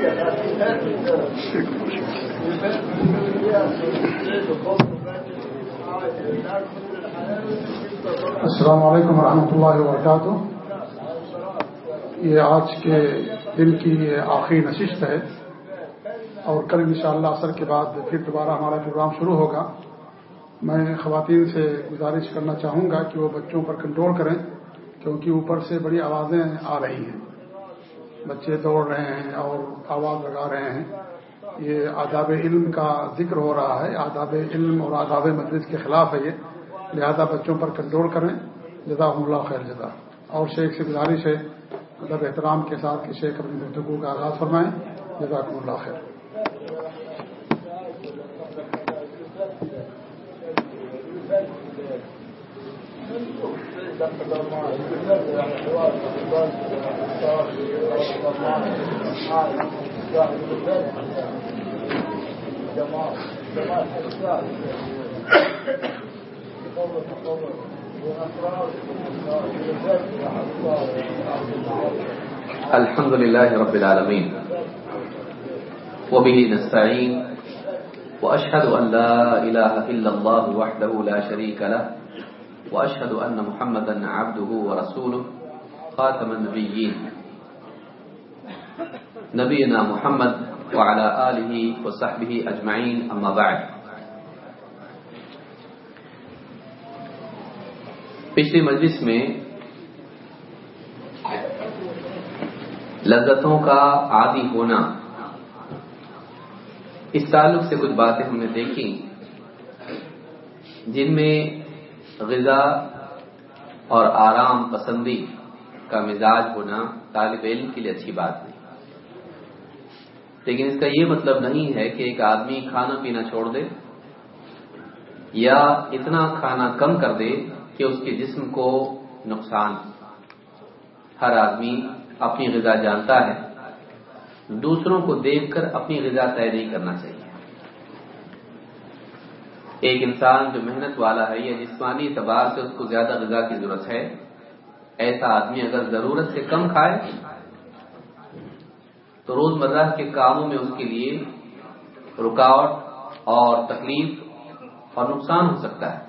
السلام علیکم ورحمۃ اللہ وبرکاتہ۔ یہ آج کے دن کی یہ آخری نشست ہے اور کل انشاءاللہ شاء اثر کے بعد پھر دوبارہ ہمارا پروگرام شروع ہوگا۔ میں خواتین سے گزارش کرنا چاہوں گا کہ وہ بچوں پر کنٹرول کریں، کیونکہ اوپر سے بڑی آوازیں آ رہی ہیں۔ بچے دوڑ رہے ہیں اور آواز لگا رہے ہیں، یہ آداب علم کا ذکر ہو رہا ہے۔ آداب علم اور آداب مجلس کے خلاف ہے یہ۔ لہذا بچوں پر کنٹرول کریں۔ جزاک اللہ خیر جزا۔ اور شیخ سے گزارش ہے مطلب احترام کے ساتھ کہ شیخ اپنی گفتگو کا آغاز فرمائیں۔ جزاک اللہ خیر۔ الحمد لله رب العالمين. وبه نستعين وأشهد أن لا إله إلا الله وحده لا شريك له وأشهد أن محمدا عبده ورسوله، خاتم النبيين. نبينا محمد وعلى آله وصحبه أجمعين، أما بعد. پچھلی مجلس میں لذتوں کا عادی ہونا، اس تعلق سے کچھ باتیں ہم نے دیکھی جن میں غذا اور آرام پسندی کا مزاج ہونا طالب علم کے لیے اچھی بات نہیں۔ لیکن اس کا یہ مطلب نہیں ہے کہ ایک آدمی کھانا پینا چھوڑ دے یا اتنا کھانا کم کر دے کہ اس کے جسم کو نقصان۔ ہر آدمی اپنی غذا جانتا ہے۔ دوسروں کو دیکھ کر اپنی غذا طے نہیں کرنا چاہیے۔ ایک انسان جو محنت والا ہے یا جسمانی اعتبار سے اس کو زیادہ غذا کی ضرورت ہے، ایسا آدمی اگر ضرورت سے کم کھائے، تو روز مرہ کے کاموں میں اس کے لیے رکاوٹ اور تکلیف اور نقصان ہو سکتا ہے۔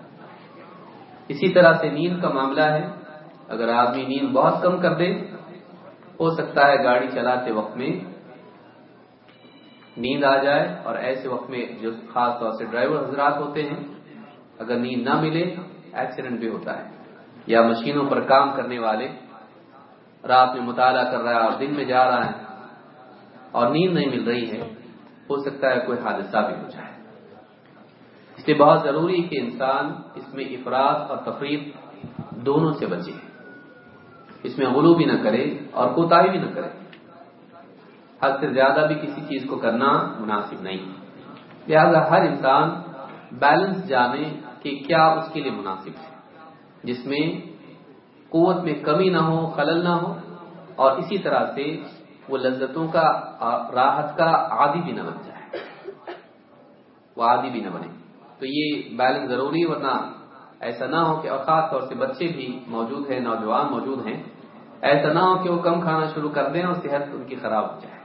اسی طرح سے نیند کا معاملہ ہے۔ اگر آدمی نیند بہت کم کر دے، ہو سکتا ہے گاڑی چلاتے وقت میں نیند آ جائے اور ایسے وقت میں جو خاص طور سے ڈرائیور حضرات ہوتے ہیں، اگر نیند نہ ملے ایکسیڈنٹ بھی ہوتا ہے۔ یا مشینوں پر کام کرنے والے رات میں مطالعہ کر رہا ہے اور دن میں جا رہا ہے اور نیند نہیں مل رہی ہے، ہو سکتا ہے کوئی حادثہ بھی ہو جائے۔ اس لیے بہت ضروری کہ انسان اس میں افراد اور تفریح دونوں سے بچے۔ اس میں غلو بھی نہ کرے اور کوتا بھی نہ کرے۔ حد سے زیادہ بھی کسی چیز کو کرنا مناسب نہیں۔ لہذا ہر انسان بیلنس جانے کہ کیا اس کے لیے مناسب ہے۔ جس میں قوت میں کمی نہ ہو، خلل نہ ہو، اور اسی طرح سے وہ لذتوں کا، راحت کا عادی بھی نہ بن جائے۔ وہ عادی بھی نہ بنے۔ تو یہ بیلنس ضروری ورنہ ایسا نہ ہو کہ، اور خاص طور سے بچے بھی موجود ہیں، نوجوان موجود ہیں، ایسا نہ ہو کہ وہ کم کھانا شروع کر دیں اور صحت ان کی خراب ہو جائے۔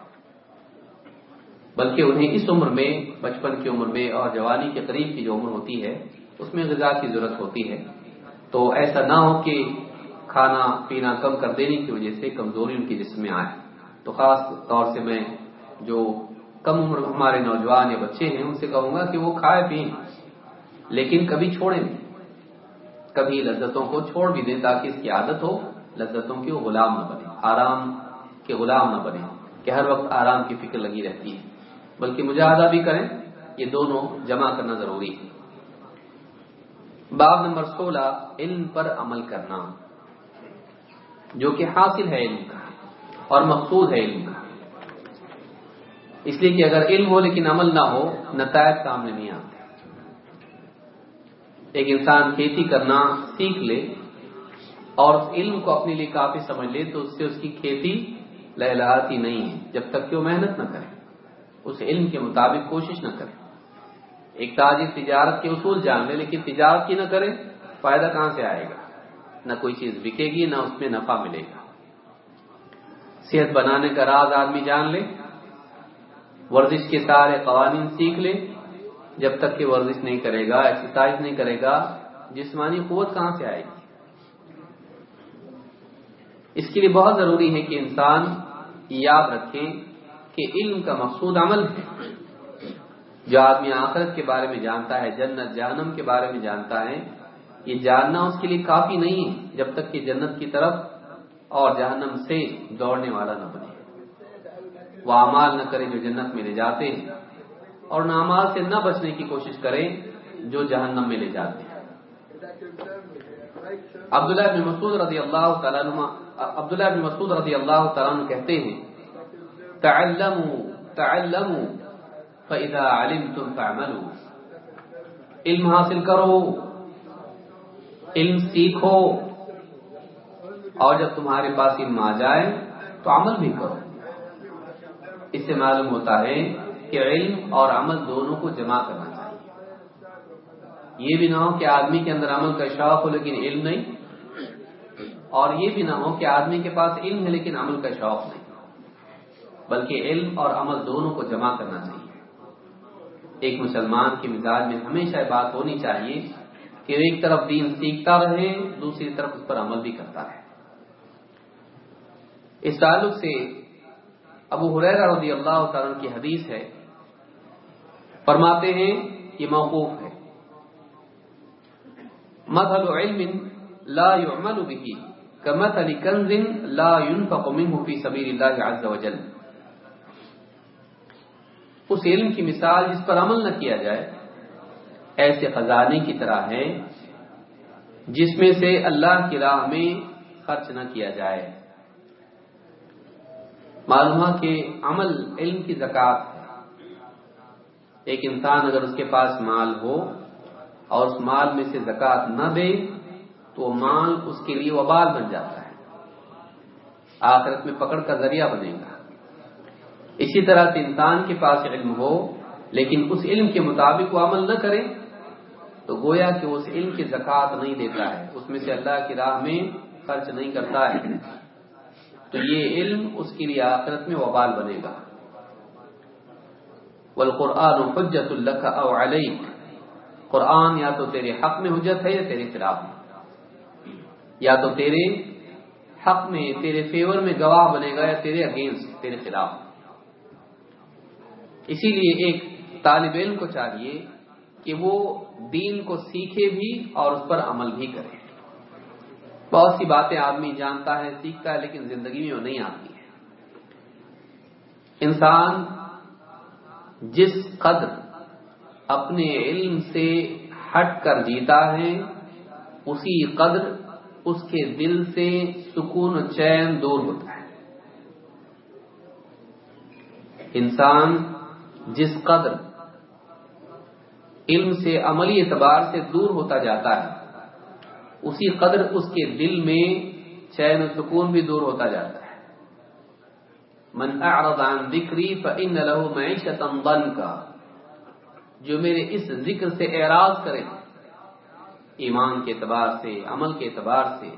بلکہ انہیں اس عمر میں، بچپن کی عمر میں اور جوانی کے قریب کی جو عمر ہوتی ہے، اس میں غذا کی ضرورت ہوتی ہے۔ تو ایسا نہ ہو کہ کھانا پینا کم کر دینے کی وجہ سے کمزوری ان کے جسم میں آئے۔ تو خاص طور سے میں جو کم عمر ہمارے نوجوان یا بچے ہیں، ان سے کہوں گا کہ وہ کھائے پئیں لیکن کبھی چھوڑیں۔ نہیں کبھی لذتوں کو چھوڑ بھی دیں تاکہ اس کی عادت ہو، لذتوں کی وہ غلام نہ بنے آرام کے غلام نہ بنے کہ ہر وقت آرام کی فکر لگی رہتی ہے۔ بلکہ مجاہدہ بھی کریں، یہ دونوں جمع کرنا ضروری ہے۔ باب نمبر سولہ، علم پر عمل کرنا۔ جو کہ حاصل ہے علم کا اور مقصود ہے علم کا۔ اس لیے کہ اگر علم ہو لیکن عمل نہ ہو، نتائج سامنے نہیں آتے۔ ایک انسان کھیتی کرنا سیکھ لے اور علم کو اپنے لیے کافی سمجھ لے، تو اس سے اس کی کھیتی لہلاتی نہیں ہے۔ جب تک کہ وہ محنت نہ کرے۔ اس علم کے مطابق کوشش نہ کرے۔ ایک تاجر تجارت کے اصول جان لے، لیکن تجارت کی نہ کرے، فائدہ کہاں سے آئے گا؟ نہ کوئی چیز بکے گی، نہ اس میں نفع ملے گا۔ صحت بنانے کا راز آدمی جان لے، ورزش کے سارے قوانین سیکھ لے۔ جب تک کہ ورزش نہیں کرے گا ایکسرسائز نہیں کرے گا، جسمانی قوت کہاں سے آئے گی؟ اس کے لیے بہت ضروری ہے کہ انسان یاد رکھے کہ علم کا مقصود عمل ہے۔ جو آدمی آخرت کے بارے میں جانتا ہے، جنت، جہنم کے بارے میں جانتا ہے، یہ جاننا اس کے لیے کافی نہیں ہے جب تک کہ جنت کی طرف اور جہنم سے دوڑنے والا نہ بنے۔ وہ امال نہ کرے جو جنت میں لے جاتے ہیں، اور نامال سے نہ بچنے کی کوشش کریں جو جہنم میں لے جاتے ہیں۔ عبداللہ بن مسعود رضی اللہ تعالیٰ عبداللہ بن مسعود رضی اللہ تعالیٰ کہتے ہیں تعلموا تعلموا، فَإِذَا عَلِمْتُمْ فَعْمَلُوا علم حاصل کرو، علم سیکھو۔ اور جب تمہارے پاس علم آ جائے تو عمل بھی کرو۔ اس سے معلوم ہوتا ہے کہ علم اور عمل دونوں کو جمع کرنا چاہیے۔ یہ بھی نہ ہو کہ آدمی کے اندر عمل کا شوق ہو لیکن علم نہیں۔ اور یہ بھی نہ ہو کہ آدمی کے پاس علم ہے لیکن عمل کا شوق نہیں۔ بلکہ علم اور عمل دونوں کو جمع کرنا چاہیے۔ ایک مسلمان کے مزاج میں ہمیشہ بات ہونی چاہیے کہ ایک طرف دین سیکھتا رہے، دوسری طرف اس پر عمل بھی کرتا رہے۔ اس تعلق سے ابو حریر رضی اللہ تعالیٰ کی حدیث ہے، فرماتے ہیں، یہ موقوف ہے۔ مثل علم لا يعمل به كمثل كنز لا ينفق منه في سبيل الله عز وجل۔ اس علم کی مثال جس پر عمل نہ کیا جائے، ایسے خزانے کی طرح ہے جس میں سے اللہ کی راہ میں خرچ نہ کیا جائے۔ معلوم کہ عمل علم کی زکات ہے۔ ایک انسان اگر اس کے پاس مال ہو اور اس مال میں سے زکات نہ دے، تو مال اس کے لیے وبال بن جاتا ہے۔ آخرت میں پکڑ کا ذریعہ بنے گا۔ اسی طرح سے انسان کے پاس علم ہو، لیکن اس علم کے مطابق وہ عمل نہ کرے، تو گویا کہ اس علم کی زکات نہیں دیتا ہے۔ اس میں سے اللہ کی راہ میں خرچ نہیں کرتا ہے۔ تو یہ علم اس کے لیے آخرت میں وبال بنے گا۔ والقرآن حجت اللہ او علیک قرآن یا تو تیرے حق میں حجت ہے یا تیرے خلاف۔ میں یا تو تیرے حق میں، تیرے فیور میں گواہ بنے گا یا تیرے اگینسٹ، تیرے خلاف۔ اسی لیے ایک طالب علم کو چاہیے کہ وہ دین کو سیکھے بھی اور اس پر عمل بھی کرے۔ بہت سی باتیں آدمی جانتا ہے، سیکھتا ہے، لیکن زندگی میں وہ نہیں آتی ہے انسان جس قدر اپنے علم سے ہٹ کر جیتا ہے، اسی قدر اس کے دل سے سکون و چین دور ہوتا ہے۔ انسان جس قدر علم سے عملی اعتبار سے دور ہوتا جاتا ہے، اسی قدر اس کے دل میں چین و سکون بھی دور ہوتا جاتا ہے۔ من اعرض عن ذکری فان له معیشتا ضنکا۔ جو میرے اس ذکر سے اعراض کرے، ایمان کے اعتبار سے، عمل کے اعتبار سے،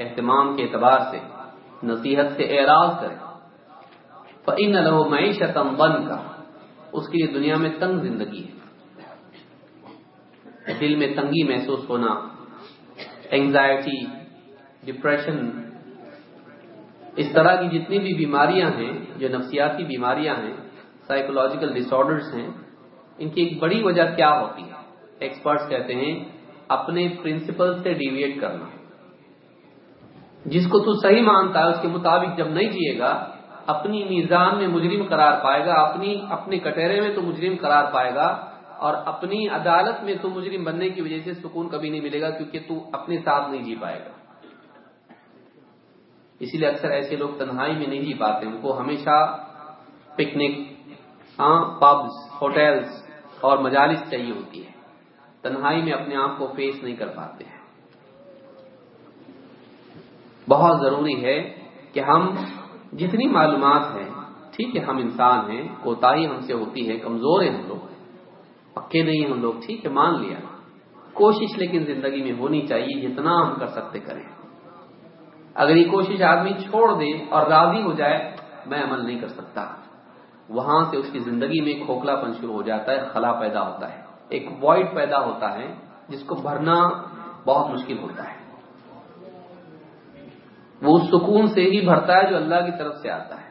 اہتمام کے اعتبار سے، نصیحت سے اعراض کرے۔ فان له معیشتا ضنکا۔ اس کے لیے دنیا میں تنگ زندگی ہے۔ دل میں تنگی محسوس ہونا اینگزائٹی ڈپریشن اس طرح کی جتنی بھی بیماریاں ہیں، جو نفسیاتی بیماریاں ہیں سائیکولوجیکل ڈس آرڈرس ہیں، ان کی ایک بڑی وجہ کیا ہوتی ہے؟ ایکسپرٹس کہتے ہیں، اپنے پرنسپل سے ڈیویٹ کرنا۔ جس کو تو صحیح مانتا ہے، اس کے مطابق جب نہیں جیے گا اپنی میزان میں مجرم قرار پائے گا، اپنی، اپنے کٹہرے میں تو مجرم قرار پائے گا، اور اپنی عدالت میں تو مجرم بننے کی وجہ سے سکون کبھی نہیں ملے گا کیونکہ تو اپنے ساتھ نہیں جی پائے گا۔ اسی لیے اکثر ایسے لوگ تنہائی میں نہیں جی پاتے، ان کو ہمیشہ پکنک ہاں پبز، ہوٹلز اور مجالس چاہیے ہوتی ہے۔ تنہائی میں اپنے آپ کو فیس نہیں کر پاتے۔ ہیں بہت ضروری ہے کہ ہم جتنی معلومات ہیں، ٹھیک ہے، ہم انسان ہیں، کوتاہی ہم سے ہوتی ہے، کمزور ہیں ہم لوگ، پکے نہیں ہم لوگ، ٹھیک ہے، مان لیا۔ کوشش لیکن زندگی میں ہونی چاہیے جتنا ہم کر سکتے کریں۔ اگر یہ کوشش آدمی چھوڑ دے اور راضی ہو جائے، میں عمل نہیں کر سکتا۔ وہاں سے اس کی زندگی میں کھوکھلا پن شروع ہو جاتا ہے، خلا پیدا ہوتا ہے۔ ایک وائٹ پیدا ہوتا ہے، جس کو بھرنا بہت مشکل ہوتا ہے۔ وہ اس سکون سے ہی بھرتا ہے جو اللہ کی طرف سے آتا ہے۔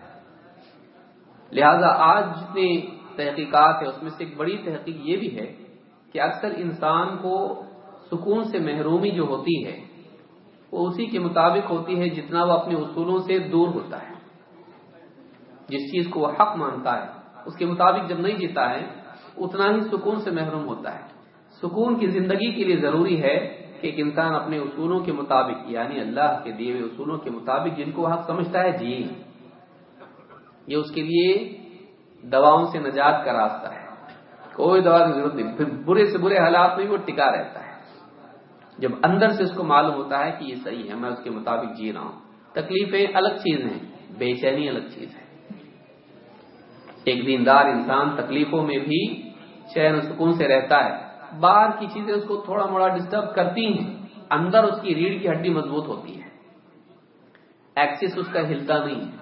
لہذا آج جتنی تحقیقات ہے اس میں سے ایک بڑی تحقیق یہ بھی ہے کہ اکثر انسان کو سکون سے محرومی جو ہوتی ہے، وہ اسی کے مطابق ہوتی ہے جتنا وہ اپنے اصولوں سے دور ہوتا ہے۔ جس چیز کو وہ حق مانتا ہے، اس کے مطابق جب نہیں جیتا ہے، اتنا ہی سکون سے محروم ہوتا ہے۔ سکون کی زندگی کے لیے ضروری ہے کہ ایک انسان اپنے اصولوں کے مطابق یعنی اللہ کے دیے ہوئے اصولوں کے مطابق جن کو حق سمجھتا ہے جی۔ یہ اس کے لیے دواؤں سے نجات کا راستہ ہے۔ کوئی دوا کی ضرورت نہیں۔ پھر برے سے برے حالات میں وہ ٹکا رہتا ہے۔ جب اندر سے اس کو معلوم ہوتا ہے کہ یہ صحیح ہے، میں اس کے مطابق جی رہا ہوں۔ تکلیفیں الگ چیز ہیں، بے چینی الگ چیز ہے۔ ایک دیندار انسان تکلیفوں میں بھی چین و سکون سے رہتا ہے۔ باہر کی چیزیں اس کو تھوڑا موڑا ڈسٹرب کرتی ہیں، اندر اس کی ریڑھ کی ہڈی مضبوط ہوتی ہے۔ ایکسس اس کا ہلتا نہیں ہے۔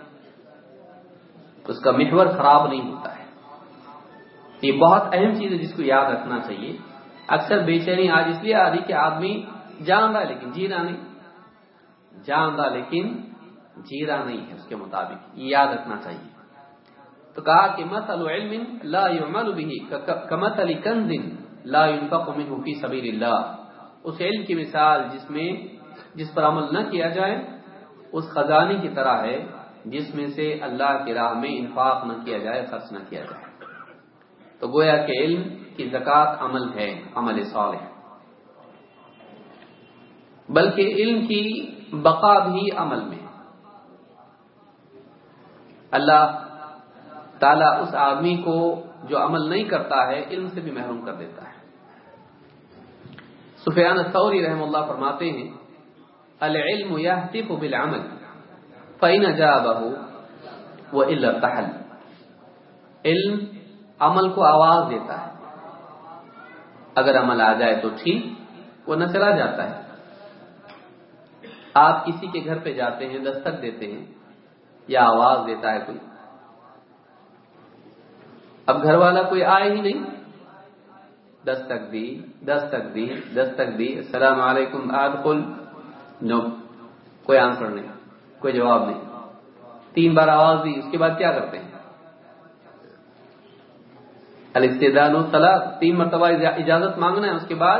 اس کا محور خراب نہیں ہوتا ہے۔ یہ بہت اہم چیز ہے جس کو یاد رکھنا چاہیے۔ اکثر بے چینی آج اس لیے آ رہی کہ آدمی جان رہا لیکن جی رہا نہیں۔ جان رہا لیکن جی رہا نہیں ہے اس کے مطابق۔ یہ یاد رکھنا چاہیے۔ تو کہا کہ مثل علم لا يعمل به كمثل كنز لا ينفق منه في سبيل الله. اس علم کی مثال جس میں جس پر عمل نہ کیا جائے، اس خزانے کی طرح ہے، جس میں سے اللہ کی راہ میں انفاق نہ کیا جائے، خرچ نہ کیا جائے۔ تو گویا کہ علم کی زکوٰۃ عمل ہے، عمل صالح۔ بلکہ علم کی بقا بھی عمل میں۔ اللہ تعالیٰ اس آدمی کو جو عمل نہیں کرتا ہے، علم سے بھی محروم کر دیتا ہے۔ سفیان الثوری رحم اللہ فرماتے ہیں، العلم يهتف بالعمل، فإن جابه وإلا تحل علم عمل کو آواز دیتا ہے۔ اگر عمل آ جائے تو ٹھیک، وہ نہ چلا جاتا ہے۔ آپ کسی کے گھر پہ جاتے ہیں، دستک دیتے ہیں، یا آواز دیتا ہے کوئی۔ اب گھر والا کوئی آئے ہی نہیں۔ دستک دی دستک دی دستک دی السلام علیکم، آدخل. نو، کوئی آنسر نہیں، کوئی جواب نہیں۔ تین بار آواز دی، اس کے بعد کیا کرتے ہیں؟ الاستدان الطلاق، تین مرتبہ اجازت مانگنا ہے، اس کے بعد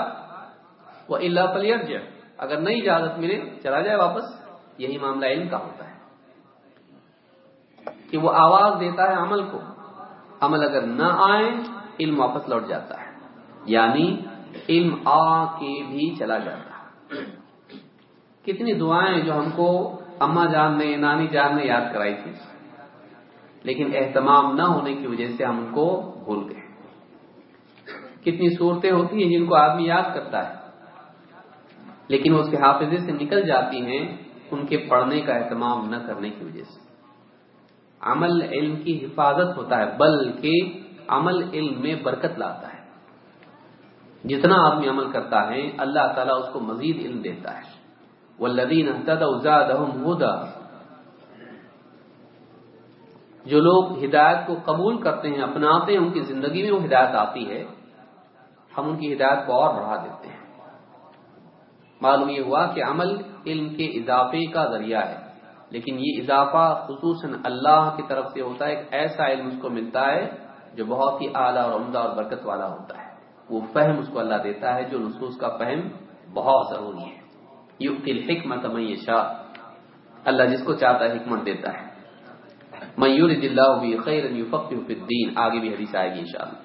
وہ اللہ پلیرج اگر نہیں اجازت ملے، چلا جائے واپس۔ یہی معاملہ علم کا ہوتا ہے۔ کہ وہ آواز دیتا ہے عمل کو۔ عمل اگر نہ آئے، علم واپس لوٹ جاتا ہے۔ یعنی علم آ کے بھی چلا جاتا کتنی دعائیں جو ہم کو اما جان نے، نانی جان نے یاد کرائی تھی۔ لیکن اہتمام نہ ہونے کی وجہ سے ہم ان کو بھول گئے۔ کتنی صورتیں ہوتی ہیں جن کو آدمی یاد کرتا ہے، لیکن اس کے حافظے سے نکل جاتی ہیں ان کے پڑھنے کا اہتمام نہ کرنے کی وجہ سے۔ عمل علم کی حفاظت ہوتا ہے، بلکہ عمل علم میں برکت لاتا ہے۔ جتنا آدمی عمل کرتا ہے، اللہ تعالیٰ اس کو مزید علم دیتا ہے۔ والذین اهتدوا زادهم جو لوگ ہدایت کو قبول کرتے ہیں، اپناتے ہیں، ان کی زندگی میں وہ ہدایت آتی ہے۔ ہم ان کی ہدایت کو اور بڑھا دیتے ہیں۔ معلوم یہ ہوا کہ عمل علم کے اضافے کا ذریعہ ہے۔ لیکن یہ اضافہ خصوصاً اللہ کی طرف سے ہوتا ہے، ایک ایسا علم اس کو ملتا ہے جو بہت ہی اعلیٰ اور عمدہ اور برکت والا ہوتا ہے۔ وہ فہم اس کو اللہ دیتا ہے جو نصوص کا فہم بہت ضروری ہے یقل حکمت میں شاہ اللہ جس کو چاہتا ہے حکمت دیتا ہے۔ میور خیر الدین۔ آگے بھی حدیث آئے گی انشاءاللہ۔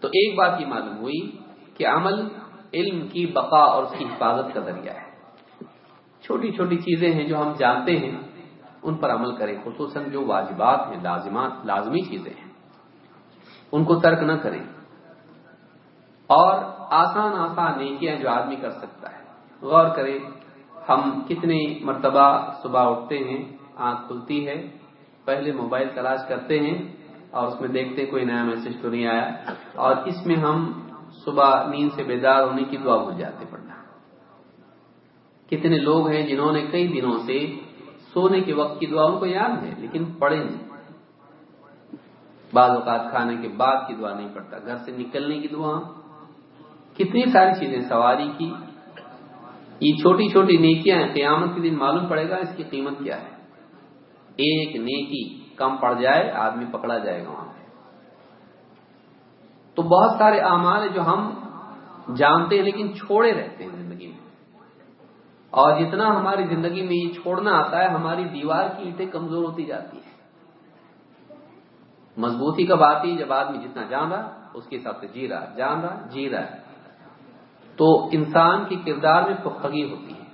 تو ایک بات یہ معلوم ہوئی کہ عمل علم کی بقا اور اس کی حفاظت کا ذریعہ ہے۔ چھوٹی چھوٹی چیزیں ہیں جو ہم جانتے ہیں، ان پر عمل کریں، خصوصاً جو واجبات ہیں، لازمات، لازمی چیزیں ہیں۔ ان کو ترک نہ کریں۔ اور آسان آسان نیکیاں جو آدمی کر سکتا ہے۔ غور کریں، ہم کتنی مرتبہ صبح اٹھتے ہیں، آنکھ کھلتی ہے، پہلے موبائل تلاش کرتے ہیں اور اس میں دیکھتے کوئی نیا میسج تو نہیں آیا۔ اور اس میں ہم صبح نیند سے بیدار ہونے کی دعا بھول جاتے پڑنا کتنے لوگ ہیں جنہوں نے کئی دنوں سے سونے کے وقت کی دعا ان کو یاد ہے، لیکن پڑھے نہیں۔ بعض اوقات کھانے کے بعد کی دعا نہیں پڑتا گھر سے نکلنے کی دعا کتنی ساری چیزیں سواری کی، یہ چھوٹی چھوٹی نیکیاں ہیں، قیامت کے دن معلوم پڑے گا اس کی قیمت کیا ہے۔ ایک نیکی کم پڑ جائے، آدمی پکڑا جائے گا وہاں پہ۔ تو بہت سارے اعمال جو ہم جانتے ہیں لیکن چھوڑے رہتے ہیں زندگی میں۔ اور جتنا ہماری زندگی میں یہ چھوڑنا آتا ہے، ہماری دیوار کی اینٹیں کمزور ہوتی جاتی ہے مضبوطی کب آتی ہے، جب آدمی جتنا جان رہا، اس کے حساب سے جی رہا، جان رہا جی رہا ہے۔ تو انسان کے کردار میں پختگی ہوتی ہے۔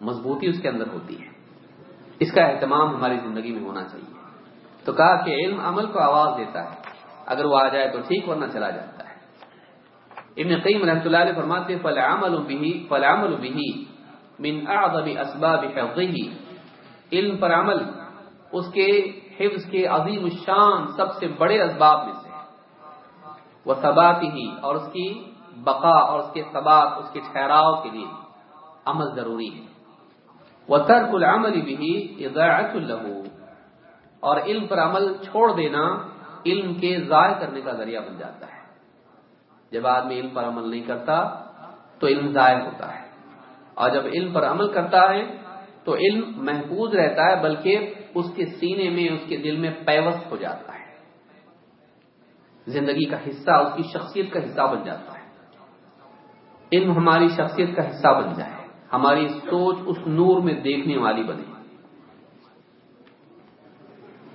مضبوطی اس کے اندر ہوتی ہے۔ اس کا اہتمام ہماری زندگی میں ہونا چاہیے۔ تو کہا کہ علم عمل کو آواز دیتا ہے۔ اگر وہ آ جائے تو ٹھیک، ورنہ چلا جاتا ہے۔ ابن قیم رحمۃ اللہ علیہ فرماتے فلعمل به فلعمل به من اعظم اسباب حفظه۔ علم پر عمل، اس کے حفظ کے عظیم الشان سب سے بڑے اسباب میں سے وہ ثباتی ہی اور اس کی بقا اور اس کے ثبات، اس کے ٹھہراؤ کے لیے عمل ضروری ہے۔ وہ ترک العمل بھی اضاعت الہو اور علم پر عمل چھوڑ دینا علم کے ضائع کرنے کا ذریعہ بن جاتا ہے۔ جب آدمی علم پر عمل نہیں کرتا تو علم ضائع ہوتا ہے۔ اور جب علم پر عمل کرتا ہے تو علم محفوظ رہتا ہے، بلکہ اس کے سینے میں، اس کے دل میں پیوست ہو جاتا ہے۔ زندگی کا حصہ، اس کی شخصیت کا حصہ بن جاتا ہے۔ علم ہماری شخصیت کا حصہ بن جائے۔ ہماری سوچ اس نور میں دیکھنے والی بنے۔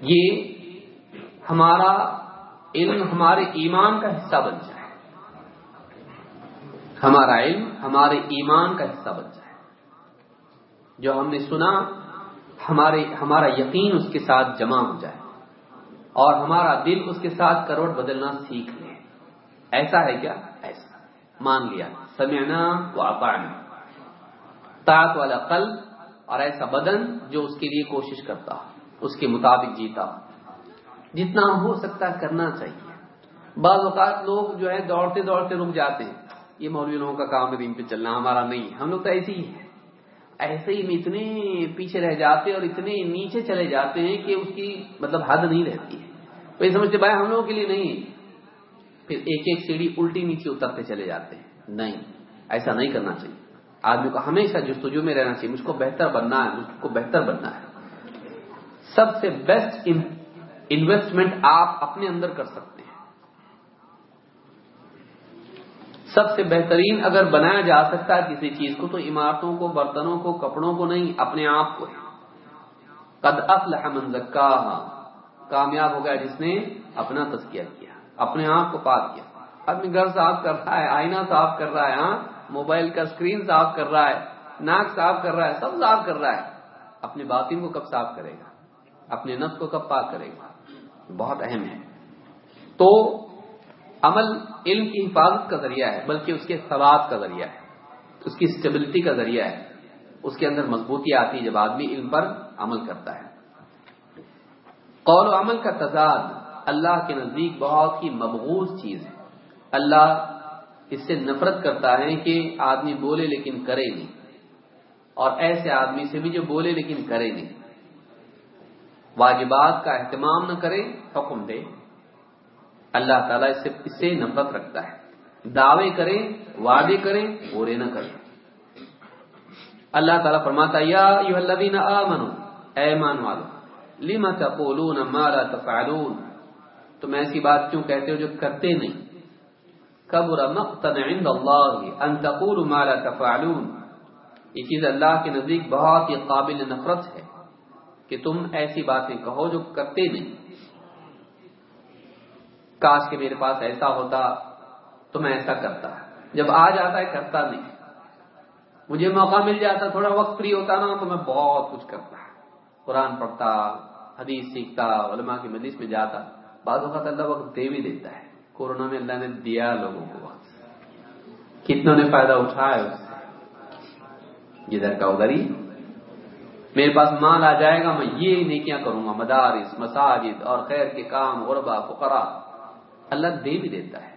یہ ہمارا علم، ہمارے ایمان کا حصہ بن جائے۔ ہمارا علم، ہمارے ایمان کا حصہ بن جائے۔ جو ہم نے سنا، ہمارے، ہمارا یقین اس کے ساتھ جمع ہو جائے۔ اور ہمارا دل اس کے ساتھ کروڑ بدلنا سیکھ لے۔ ایسا ہے کیا؟ ایسا۔ مان لیا۔ سمعنا و اطعنا طاعت والا قلب اور ایسا بدن جو اس کے لیے کوشش کرتا، اس کے مطابق جیتا۔ جتنا ہو سکتا ہے کرنا چاہیے۔ بعض اوقات لوگ جو ہے دوڑتے دوڑتے رک جاتے ہیں۔ یہ مولوی لوگوں کا کام ہے دین پہ چلنا، ہمارا نہیں۔ ہم لوگ تو ایسے ہی ہیں۔ ایسے ہی میں اتنے پیچھے رہ جاتے اور اتنے نیچے چلے جاتے ہیں کہ اس کی مطلب حد نہیں رہتی ہے۔ تو یہ سمجھتے، بھائی ہم لوگوں کے لیے نہیں پھر ایک ایک سیڑھی الٹی نیچے اترتے چلے جاتے ہیں۔ نہیں۔ ایسا نہیں کرنا چاہیے۔ آدمی کو ہمیشہ جستجو میں رہنا چاہیے، مجھ کو بہتر بننا ہے، مجھ کو بہتر بننا ہے۔ سب سے بیسٹ انویسٹمنٹ آپ اپنے اندر کر سکتے ہیں۔ سب سے بہترین اگر بنایا جا سکتا ہے کسی چیز کو، تو عمارتوں کو، برتنوں کو، کپڑوں کو نہیں، اپنے آپ کو۔ قد افلح من زکاہا۔ کامیاب ہو گیا جس نے اپنا تذکیہ کیا، اپنے آپ کو پاک کیا۔ آدمی گھر صاف کر رہا ہے، آئینہ صاف کر رہا ہے ہاں؟ موبائل کا اسکرین صاف کر رہا ہے، ناک صاف کر رہا ہے، سب صاف کر رہا ہے۔ اپنے باطن کو کب صاف کرے گا؟ اپنے نفس کو کب پاک کرے گا؟ بہت اہم ہے۔ تو عمل علم کی حفاظت کا ذریعہ ہے، بلکہ اس کے ثواب کا ذریعہ ہے، اس کی اسٹیبلٹی کا ذریعہ ہے۔ اس کے اندر مضبوطی آتی ہے جب آدمی علم پر عمل کرتا ہے۔ قول و عمل کا تضاد اللہ کے نزدیک بہت ہی مبغوض چیز ہے۔ اللہ اس سے نفرت کرتا ہے کہ آدمی بولے لیکن کرے نہیں۔ اور ایسے آدمی سے بھی جو بولے لیکن کرے نہیں۔ واجبات کا اہتمام نہ کرے، حکم دے۔ اللہ تعالیٰ اس سے اس سے نفرت رکھتا ہے۔ دعوے کریں وعدے کریں پورے نہ کریں اللہ تعالیٰ فرماتا یا الذین آمنو اے ایمان والو لما تقولون ما لا تفعلون؟ تم ایسی بات کیوں کہتے ہو جو کرتے نہیں؟ کبر مقتا عند اللہ ان تقولوا ما لا تفعلون. یہ چیز اللہ کے نزدیک بہت ہی قابل نفرت ہے کہ تم ایسی باتیں کہو جو کرتے نہیں. کاش کہ میرے پاس ایسا ہوتا تو میں ایسا کرتا. جب آ جاتا ہے کرتا نہیں. مجھے موقع مل جاتا، تھوڑا وقت فری ہوتا نا، تو میں بہت کچھ کرتا. قرآن پڑھتا، حدیث سیکھتا، علماء کی مجلس میں جاتا. بعض اوقات اللہ وقت دے بھی دیتا ہے. کورونا میں اللہ نے دیا لوگوں کو کتنوں نے فائدہ اٹھایا اس سے؟ جدھر کا ادھر ہی۔ میرے پاس مال آ جائے گا، میں یہ نیکیاں کروں گا، مدارس، مساجد اور خیر کے کام غربا فقرا۔ اللہ دے بھی دیتا ہے،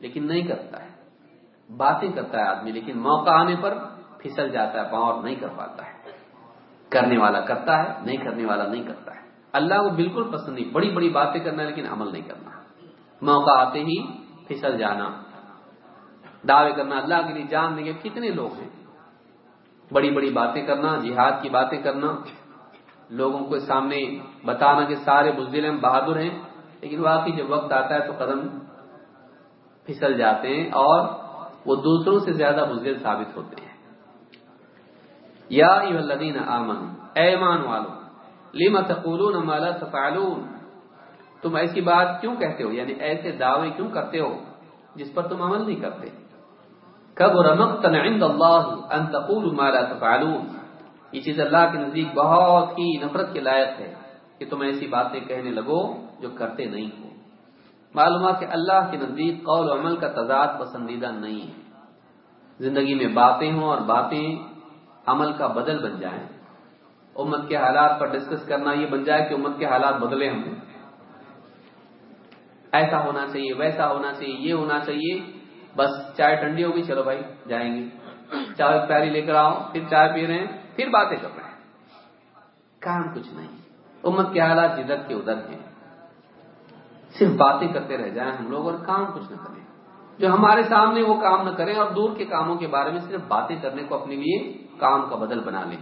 لیکن نہیں کرتا ہے۔ باتیں کرتا ہے آدمی، لیکن موقع آنے پر پھسل جاتا ہے پاؤں اور نہیں کر پاتا ہے۔ کرنے والا کرتا ہے، نہیں کرنے والا نہیں کرتا ہے۔ اللہ کو بالکل پسند نہیں، بڑی بڑی باتیں کرنا لیکن عمل نہیں کرنا۔ موقع آتے ہی پھسل جانا۔ دعوے کرنا اللہ کے لیے جان دیں گے کتنے لوگ ہیں۔ بڑی بڑی باتیں کرنا، جہاد کی باتیں کرنا۔ لوگوں کے سامنے بتانا کہ سارے بزدل ہیں بہادر ہیں، لیکن واقعی جب وقت آتا ہے تو قدم پھسل جاتے ہیں اور وہ دوسروں سے زیادہ بزدل ثابت ہوتے ہیں۔ یا الذین آمن ایمان والو لما تقولون ما لا تفعلون؟ تم ایسی بات کیوں کہتے ہو؟ یعنی ایسے دعوے کیوں کرتے ہو جس پر تم عمل نہیں کرتے؟ کب رمقتن عند اللہ ان تقولوا ما لا تفعلون. یہ چیز اللہ کے نزدیک بہت ہی نفرت کے لائق ہے کہ تم ایسی باتیں کہنے لگو جو کرتے نہیں ہو۔ معلومات کہ اللہ کے نزدیک قول و عمل کا تضاد پسندیدہ نہیں ہے۔ زندگی میں باتیں ہوں اور باتیں عمل کا بدل بن جائیں۔ امت کے حالات پر ڈسکس کرنا یہ بن جائے کہ امت کے حالات بدلے ہم ایسا ہونا چاہیے، ویسا ہونا چاہیے، یہ ہونا چاہیے۔ بس چائے ٹھنڈی ہوگی، چلو بھائی، جائیں گے۔ چائے پیاری لے کر آؤ، پھر چائے پی رہے ہیں، پھر باتیں کر رہے ہیں۔ کام کچھ نہیں۔ امت کے حالات جدھر کے ادھر ہیں۔ صرف باتیں کرتے رہ جائیں ہم لوگ اور کام کچھ نہ کریں۔ جو ہمارے سامنے وہ کام نہ کریں اور دور کے کاموں کے بارے میں صرف باتیں کرنے کو اپنے لیے کام کا بدل بنا لیں۔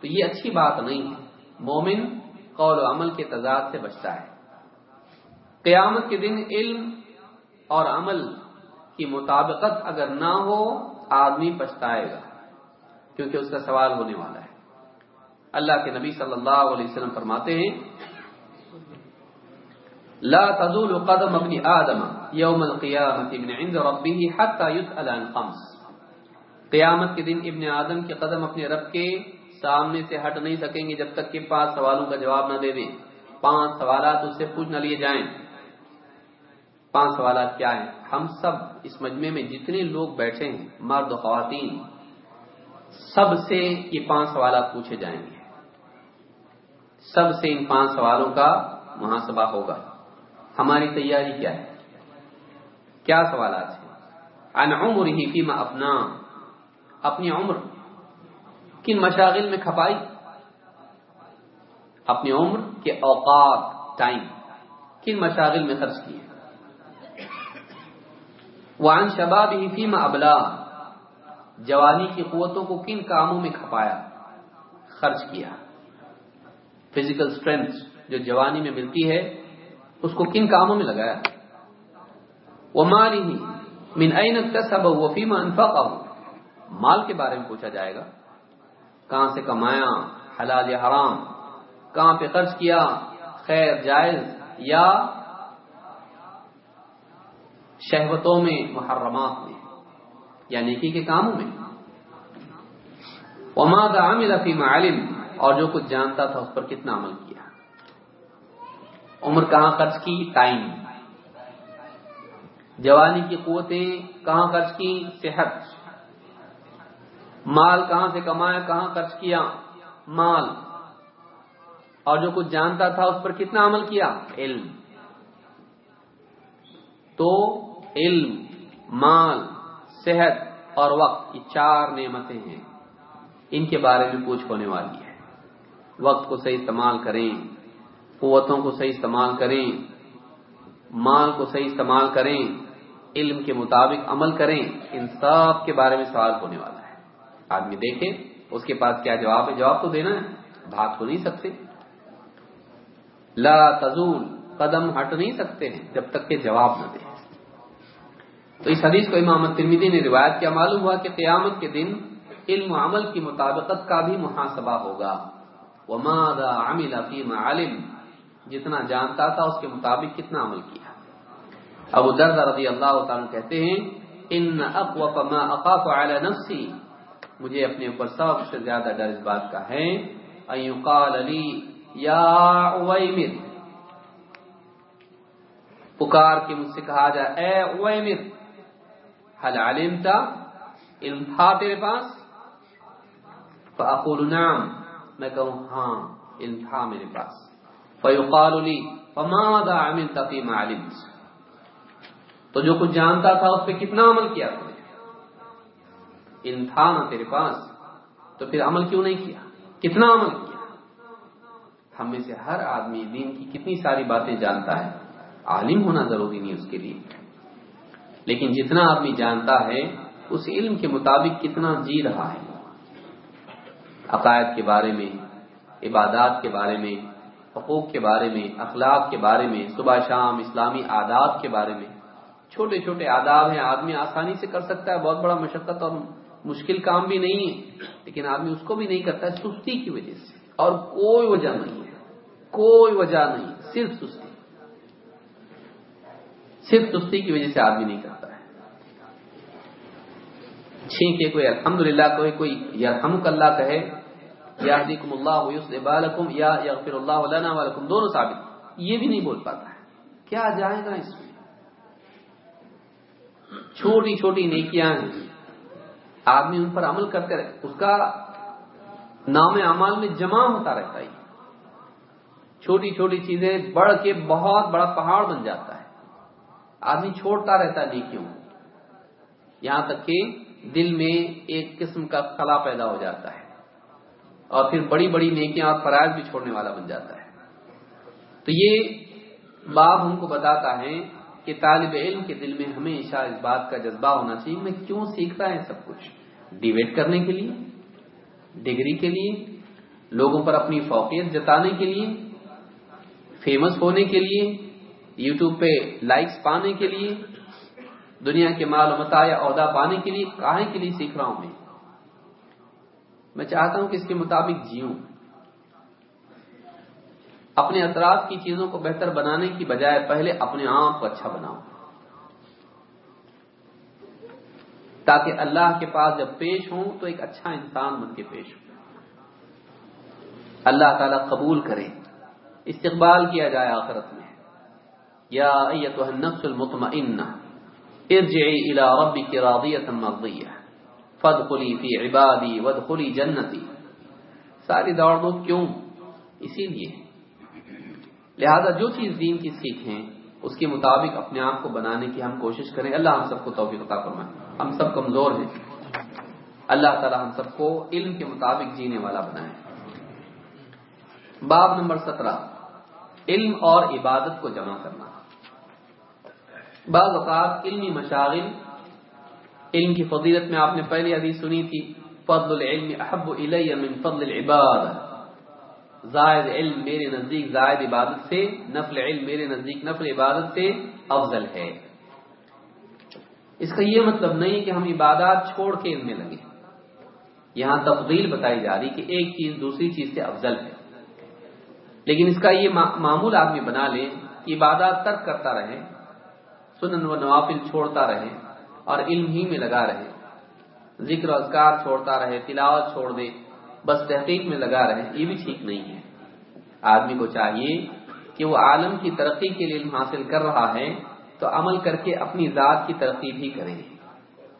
تو یہ اچھی بات نہیں ہے۔ مومن قول و عمل کے تضاد سے بچتا ہے۔ قیامت کے دن علم اور عمل کی مطابقت اگر نہ ہو، آدمی پچھتائے گا، کیونکہ اس کا سوال ہونے والا ہے۔ اللہ کے نبی صلی اللہ علیہ وسلم فرماتے ہیں، لا تزول قدم ابن آدم یوم القیامت من عند ربه حتى يسأل عن خمس۔ قیامت کے دن ابن آدم کے قدم اپنے رب کے سامنے سے ہٹ نہیں سکیں گے جب تک کہ پانچ سوالوں کا جواب نہ دے دیں۔ پانچ سوالات اس سے پوچھ نہ لیے جائیں۔ پانچ سوالات کیا ہیں؟ ہم سب اس مجمع میں جتنے لوگ بیٹھے ہیں، مرد و خواتین، سب سے یہ پانچ سوالات پوچھے جائیں گے۔ سب سے ان پانچ سوالوں کا محاسبہ ہوگا۔ ہماری تیاری کیا ہے؟ کیا سوالات ہیں؟ ان عمر ہی فیما اپنا اپنی عمر، کن مشاغل میں کھپائی؟ اپنی عمر کے اوقات ٹائم کن مشاغل میں خرچ کیے؟ وان شباب ہی فیما ابلا جوانی کی قوتوں کو کن کاموں میں کھپایا؟ خرچ کیا۔ فزیکل اسٹرینتھ جو جوانی میں ملتی ہے، اس کو کن کاموں میں لگایا؟ وہ مالی ہی من این سب وہ فیما مال کے بارے میں پوچھا جائے گا۔ کہاں سے کمایا؟ حلال یا حرام؟ کہاں پہ خرچ کیا؟ خیر، جائز یا شہوتوں میں، محرمات میں، یا نیکی کے کاموں میں۔ وما عامل فی معلم؟ اور جو کچھ جانتا تھا اس پر کتنا عمل کیا؟ عمر کہاں خرچ کی؟ ٹائم جوانی کی قوتیں کہاں خرچ کی؟ صحت۔ مال کہاں سے کمایا؟ کہاں خرچ کیا؟ مال۔ اور جو کچھ جانتا تھا اس پر کتنا عمل کیا؟ علم۔ تو علم، مال، صحت اور وقت، یہ چار نعمتیں ہیں۔ ان کے بارے میں پوچھ ہونے والی ہے۔ وقت کو صحیح استعمال کریں، قوتوں کو صحیح استعمال کریں، مال کو صحیح استعمال کریں، علم کے مطابق عمل کریں، ان سب کے بارے میں سوال ہونے والا ہے۔ آدمی دیکھے، اس کے پاس کیا جواب ہے؟ جواب تو دینا ہے بات ہو نہیں سکتے۔ لا تزول، قدم ہٹ نہیں سکتے ہیں، جب تک کہ جواب نہ دے تو اس حدیث کو امام ترمیدی نے روایت کیا، معلوم ہوا کہ قیامت کے دن علم و عمل کی مطابقت کا بھی محاسبہ ہوگا۔ عمل فیم عالم جتنا جانتا تھا اس کے مطابق کتنا عمل کیا۔ ابو درد رضی اللہ تعالیٰ کہتے ہیں، ان ما اقاف علی نفسی. مجھے اپنے اوپر سب سے زیادہ ڈر اس بات کا ہے۔ علی یا پکار کے مجھ سے کہا جائے، اے اویمر حل علمتا علم تھا تیرے پاس؟ فاقول نعم، میں کہوں ہاں علم تھا میرے پاس۔ فیقال لی فماذا عملت فيما علمت؟ تو جو کچھ جانتا تھا اس پہ کتنا عمل کیا تم نے؟ علم تھا نا تیرے پاس، تو پھر عمل کیوں نہیں کیا؟ کتنا عمل کیا؟ ہم میں سے ہر آدمی دین کی کتنی ساری باتیں جانتا ہے، عالم ہونا ضروری نہیں اس کے لیے۔ لیکن جتنا آدمی جانتا ہے، اس علم کے مطابق کتنا جی رہا ہے۔ عقائد کے بارے میں، عبادات کے بارے میں، حقوق کے بارے میں، اخلاق کے بارے میں، صبح، شام، اسلامی آداب کے بارے میں۔ چھوٹے چھوٹے آداب ہیں، آدمی آسانی سے کر سکتا ہے، بہت بڑا مشقت اور مشکل کام بھی نہیں ہے۔ لیکن آدمی اس کو بھی نہیں کرتا ہے، سستی کی وجہ سے۔ اور کوئی وجہ نہیں ہے، کوئی وجہ نہیں، صرف سستی۔ صرف سستی کی وجہ سے آدمی نہیں کرتا ہے۔ چھینکے کوئی الحمد للہ کوئی کوئی یرحمک اللہ کہے یا حدیکم اللہ بالکم، یا یغفر اللہ لنا ولکم، دونوں ثابت۔ یہ بھی نہیں بول پاتا ہے۔ کیا جائے گا اس میں؟ چھوٹی چھوٹی نیکیاں ہیں۔ آدمی ان پر عمل کرتے رہے۔ اس کا نام اعمال میں جمع ہوتا رہتا ہے۔ چھوٹی چھوٹی چیزیں بڑھ کے بہت بڑا پہاڑ بن جاتا ہے۔ آدمی چھوڑتا رہتا نیکیوں یہاں تک کہ دل میں ایک قسم کا خلا پیدا ہو جاتا ہے۔ اور پھر بڑی بڑی نیکیاں اور فرائض بھی چھوڑنے والا بن جاتا ہے۔ تو یہ باب ہم کو بتاتا ہے کہ طالب علم کے دل میں ہمیشہ اس بات کا جذبہ ہونا چاہیے، میں کیوں سیکھتا ہے سب کچھ؟ ڈیبیٹ کرنے کے لیے، ڈگری کے لیے، لوگوں پر اپنی فوقیت جتانے کے لیے فیمس ہونے کے لیے یوٹیوب پہ لائکس پانے کے لیے، دنیا کے معلومات یا عہدہ پانے کے لیے کہاں کے لیے سیکھ رہا ہوں میں؟ میں چاہتا ہوں کہ اس کے مطابق جیوں۔ اپنے اثرات کی چیزوں کو بہتر بنانے کی بجائے پہلے اپنے آپ کو اچھا بناؤ تاکہ اللہ کے پاس جب پیش ہوں تو ایک اچھا انسان بن کے پیش ہو اللہ تعالی قبول کرے۔ استقبال کیا جائے آخرت میں۔ یا النفس المطمئنہ، ارجعی الى ربک راضیتا مرضیہ فدخلی فی عبادی ودخلی جنتی۔ ساری دوڑ دو کیوں؟ اسی لیے۔ لہذا جو چیز دین کی سیکھیں اس کے مطابق اپنے آپ کو بنانے کی ہم کوشش کریں۔ اللہ ہم سب کو توفیق عطا فرمائے۔ ہم سب کمزور ہیں۔ اللہ تعالی ہم سب کو علم کے مطابق جینے والا بنائے۔ باب نمبر سترہ، علم اور عبادت کو جمع کرنا۔ بعض اوقات علمی مشاغل، علم کی فضیلت میں آپ نے پہلی حدیث سنی تھی، فضل العلم احب الی من فضل العباد. زائد علم میرے نزدیک زائد عبادت سے، نفل علم میرے نزدیک نفل عبادت سے افضل ہے. اس کا یہ مطلب نہیں کہ ہم عبادات چھوڑ کے علم میں لگے. یہاں تفضیل بتائی جا رہی کہ ایک چیز دوسری چیز سے افضل ہے. لیکن اس کا یہ معمول آدمی بنا لے کہ عبادات ترک کرتا رہے سنن و نوافل چھوڑتا رہے اور علم ہی میں لگا رہے۔ ذکر اذکار چھوڑتا رہے، تلاوت چھوڑ دے، بس تحقیق میں لگا رہے، یہ بھی ٹھیک نہیں ہے۔ آدمی کو چاہیے کہ وہ عالم کی ترقی کے لیے علم حاصل کر رہا ہے تو عمل کر کے اپنی ذات کی ترقی بھی کرے۔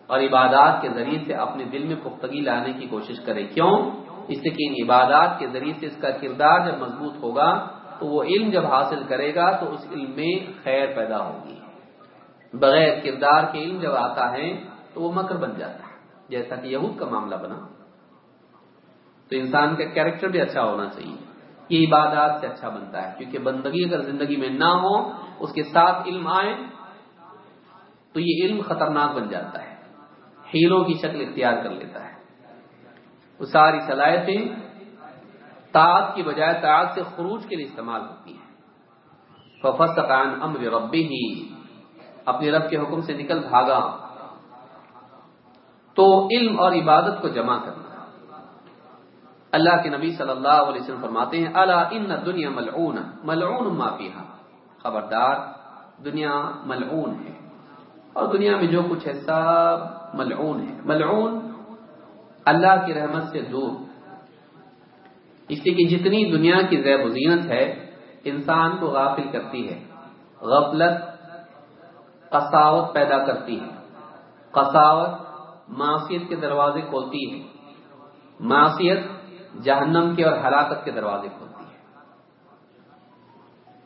اور عبادات کے ذریعے سے اپنے دل میں پختگی لانے کی کوشش کرے۔ کیوں؟ اس لیے کہ ان عبادات کے ذریعے سے اس کا کردار جب مضبوط ہوگا تو وہ علم جب حاصل کرے گا تو اس علم میں خیر پیدا ہوگی۔ بغیر کردار کے علم جب آتا ہے تو وہ مکر بن جاتا ہے، جیسا کہ یہود کا معاملہ بنا۔ تو انسان کا کیریکٹر بھی اچھا ہونا چاہیے۔ یہ عبادات سے اچھا بنتا ہے، کیونکہ بندگی اگر زندگی میں نہ ہو، اس کے ساتھ علم آئے، تو یہ علم خطرناک بن جاتا ہے۔ ہیرو کی شکل اختیار کر لیتا ہے۔ وہ ساری صلاحیتیں تعت کی بجائے تعت سے خروج کے لیے استعمال ہوتی ہیں۔ ففسقان امر ربی ہی اپنے رب کے حکم سے نکل بھاگا۔ تو علم اور عبادت کو جمع کرنا۔ اللہ کے نبی صلی اللہ علیہ وسلم فرماتے ہیں اللہ ان دنیا ملعون ملعون ما فیہا خبردار، دنیا ملعون ہے۔ اور دنیا میں جو کچھ ہے، سب ملعون ہے۔ ملعون اللہ کی رحمت سے دور۔ اس لیے کہ جتنی دنیا کی زیب و زینت ہے، انسان کو غافل کرتی ہے۔ غفلت قساوت پیدا کرتی ہے۔ قساوت معاشیت کے دروازے کھولتی ہے۔ معاشیت جہنم کے اور ہلاکت کے دروازے کھولتی ہے۔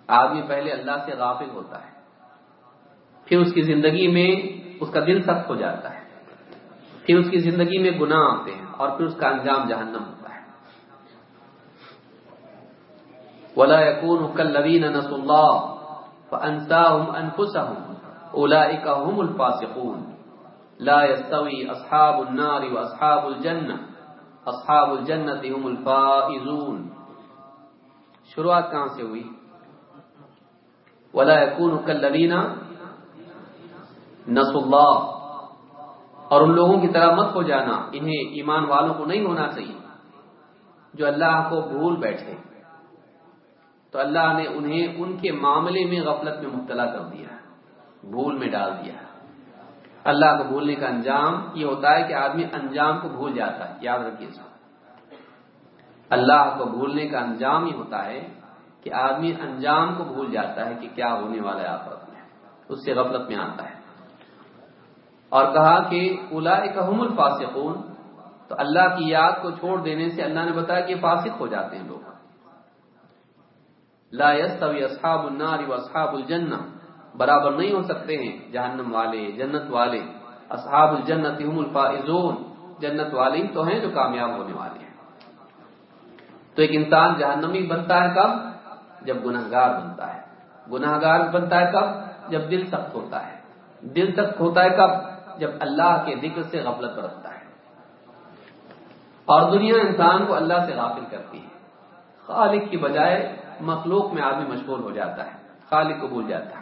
آدمی پہلے اللہ سے غافل ہوتا ہے، پھر اس کی زندگی میں اس کا دل سخت ہو جاتا ہے، پھر اس کی زندگی میں گناہ آتے ہیں اور پھر اس کا انجام جہنم ہوتا ہے۔ ولا يكونوا كالذين نسوا الله فانساهم انفسهم اولئك هم الفاسقون. لا يستوي اصحاب النار واصحاب الجنه اصحاب الجنه هم الفائزون. شروعات کہاں سے ہوئی؟ ولا يكونوا كالذين نسوا الله اور ان لوگوں کی طرح مت ہو جانا، انہیں ایمان والوں کو نہیں ہونا چاہیے، جو اللہ کو بھول بیٹھے۔ تو اللہ نے انہیں ان کے معاملے میں غفلت میں مبتلا کر دیا۔ ہے بھول میں ڈال دیا۔ اللہ کو بھولنے کا انجام یہ ہوتا ہے کہ آدمی انجام کو بھول جاتا ہے، یاد رکھیے سب اللہ کو بھولنے کا انجام یہ ہوتا ہے کہ آدمی انجام کو بھول جاتا ہے کہ کیا ہونے والا ہے آفت میں۔ اس سے غفلت میں آتا ہے۔ اور کہا کہ الا کام الفاسقون، تو اللہ کی یاد کو چھوڑ دینے سے اللہ نے بتایا کہ فاسق ہو جاتے ہیں لوگ۔ لا يستوي اصحاب النار واصحاب الجنہ۔ برابر نہیں ہو سکتے ہیں جہنم والے، جنت والے۔ اصحاب الجنت هم الفائزون۔ جنت والے تو ہیں جو کامیاب ہونے والے ہیں۔ تو ایک انسان جہنمی بنتا ہے کب؟ جب گناہگار بنتا ہے۔ گناہگار بنتا ہے کب؟ جب دل سخت ہوتا ہے۔ دل سخت ہوتا ہے کب؟ جب اللہ کے ذکر سے غفلت برتتا ہے۔ اور دنیا انسان کو اللہ سے غافل کرتی ہے۔ خالق کی بجائے مخلوق میں آدمی مشغول ہو جاتا ہے۔ خالق کو بھول جاتا ہے۔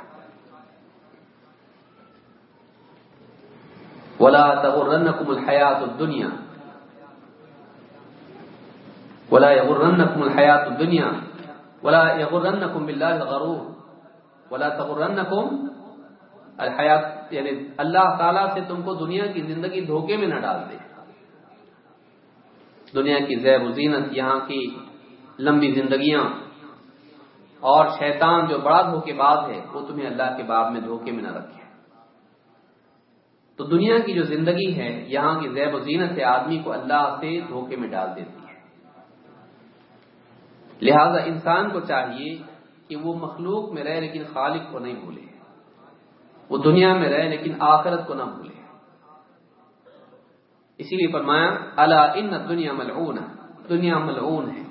ولا تغرنكم الحياه الدنيا ولا يغرنكم الحياه الدنيا ولا يغرنكم بالله الغرور. ولا تغرنكم الحیات یعنی اللہ تعالیٰ سے تم کو دنیا کی زندگی دھوکے میں نہ ڈال دے. دنیا کی زیب و زینت، یہاں کی لمبی زندگیاں. اور شیطان جو بڑا دھوکے باز ہے، وہ تمہیں اللہ کے باب میں دھوکے میں نہ رکھے. تو دنیا کی جو زندگی ہے، یہاں کی زیب و زینت ہے، آدمی کو اللہ سے دھوکے میں ڈال دیتی ہے۔ لہذا انسان کو چاہیے کہ وہ مخلوق میں رہے لیکن خالق کو نہیں بھولے۔ وہ دنیا میں رہے لیکن آخرت کو نہ بھولے۔ اسی لیے فرمایا اللہ ان دنیا ملعون دنیا ملعون ہے۔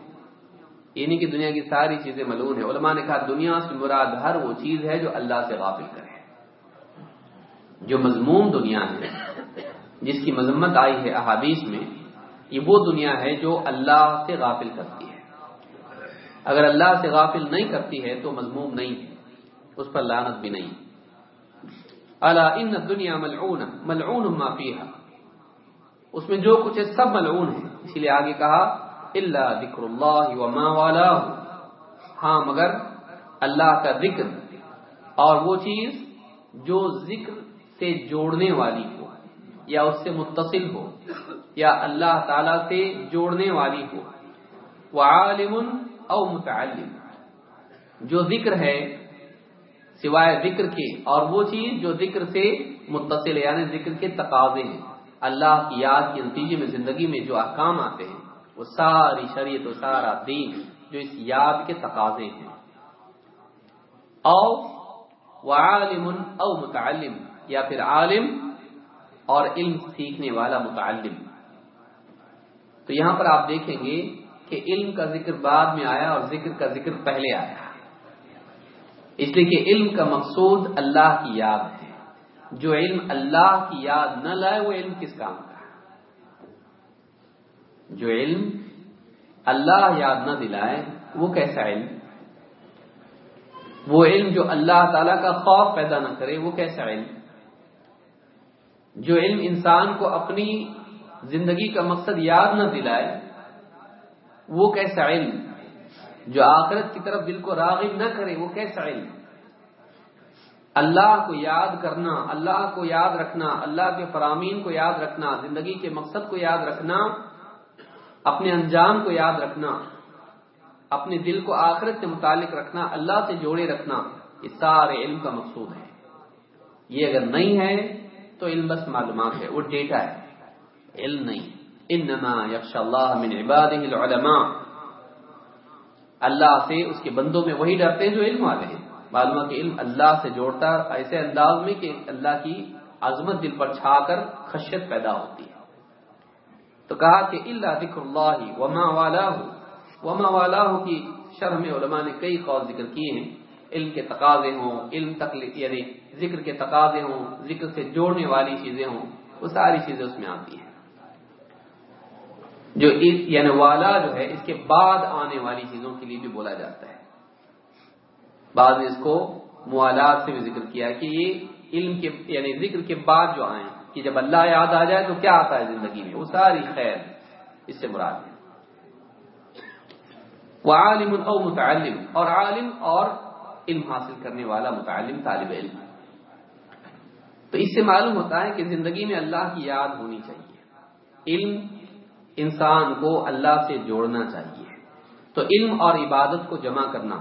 یعنی کہ دنیا کی ساری چیزیں ملعون ہیں۔ علماء نے کہا، دنیا سے مراد ہر وہ چیز ہے جو اللہ سے غافل کرے۔ جو مضموم دنیا ہے، جس کی مذمت آئی ہے احادیث میں، یہ وہ دنیا ہے جو اللہ سے غافل کرتی ہے۔ اگر اللہ سے غافل نہیں کرتی ہے تو مضموم نہیں ہے اس پر لانت بھی نہیں۔ اللہ ان دنیا ملعون ملعون ما فیہا اس میں جو کچھ ہے سب ملعون ہے۔ اسی لیے آگے کہا اللہ ذکر اللہ وما والا ہاں مگر اللہ کا ذکر اور وہ چیز جو ذکر سے جوڑنے والی ہو، یا اس سے متصل ہو، یا اللہ تعالی سے جوڑنے والی ہو۔ وہ عالم او متعلم۔ جو ذکر ہے سوائے ذکر کے اور وہ چیز جو ذکر سے متصل ہے یعنی ذکر کے تقاضے ہیں۔ اللہ کی یاد کے نتیجے میں، زندگی میں جو احکام آتے ہیں، وہ ساری شریعت و سارا دین جو اس یاد کے تقاضے ہیں۔ او، وہ عالم او متعلم۔ یا پھر عالم اور علم سیکھنے والا متعلم۔ تو یہاں پر آپ دیکھیں گے کہ علم کا ذکر بعد میں آیا اور ذکر کا ذکر پہلے آیا۔ اس لیے کہ علم کا مقصود اللہ کی یاد ہے۔ جو علم اللہ کی یاد نہ لائے، وہ علم کس کام کا؟ جو علم اللہ یاد نہ دلائے، وہ کیسا علم؟ وہ علم جو اللہ تعالی کا خوف پیدا نہ کرے، وہ کیسا علم؟ جو علم انسان کو اپنی زندگی کا مقصد یاد نہ دلائے، وہ کیسا علم؟ جو آخرت کی طرف دل کو راغب نہ کرے، وہ کیسا علم؟ اللہ کو یاد کرنا، اللہ کو یاد رکھنا، اللہ کے فرامین کو یاد رکھنا، زندگی کے مقصد کو یاد رکھنا، اپنے انجام کو یاد رکھنا، اپنے دل کو آخرت سے متعلق رکھنا، اللہ سے جوڑے رکھنا، یہ سارے علم کا مقصود ہے۔ یہ اگر نہیں ہے تو علم بس معلومات ہے، وہ ڈیٹا ہے۔ علم نہیں۔ انما یکش اللہ من عباده العلماء۔ اللہ سے اس کے بندوں میں وہی ڈرتے ہیں جو علم والے ہیں۔ معلوم کہ علم اللہ سے جوڑتا ایسے انداز میں کہ اللہ کی عظمت دل پر چھا کر خشیت پیدا ہوتی ہے۔ تو کہا کہ اللہ ذکر اللہ وما والا وما والا کی شرح میں علماء نے کئی قول ذکر کیے ہیں۔ علم کے تقاضے ہوں، علم تکلیف یعنی ذکر کے تقاضے ہوں، ذکر سے جوڑنے والی چیزیں ہوں، وہ ساری چیزیں اس میں آتی ہیں۔ جو یعنی والا جو ہے، اس کے بعد آنے والی چیزوں کے لیے بھی بولا جاتا ہے۔ بعد میں اس کو موالات سے بھی ذکر کیا کہ یہ علم کے یعنی ذکر کے بعد جو آئیں کہ جب اللہ یاد آ جائے تو کیا آتا ہے زندگی میں؟ وہ ساری خیر اس سے مراد ہے۔ وہ عالم او متعلم، اور عالم اور علم حاصل کرنے والا متعلم طالب علم تو اس سے معلوم ہوتا ہے کہ زندگی میں اللہ کی یاد ہونی چاہیے۔ علم انسان کو اللہ سے جوڑنا چاہیے۔ تو علم اور عبادت کو جمع کرنا،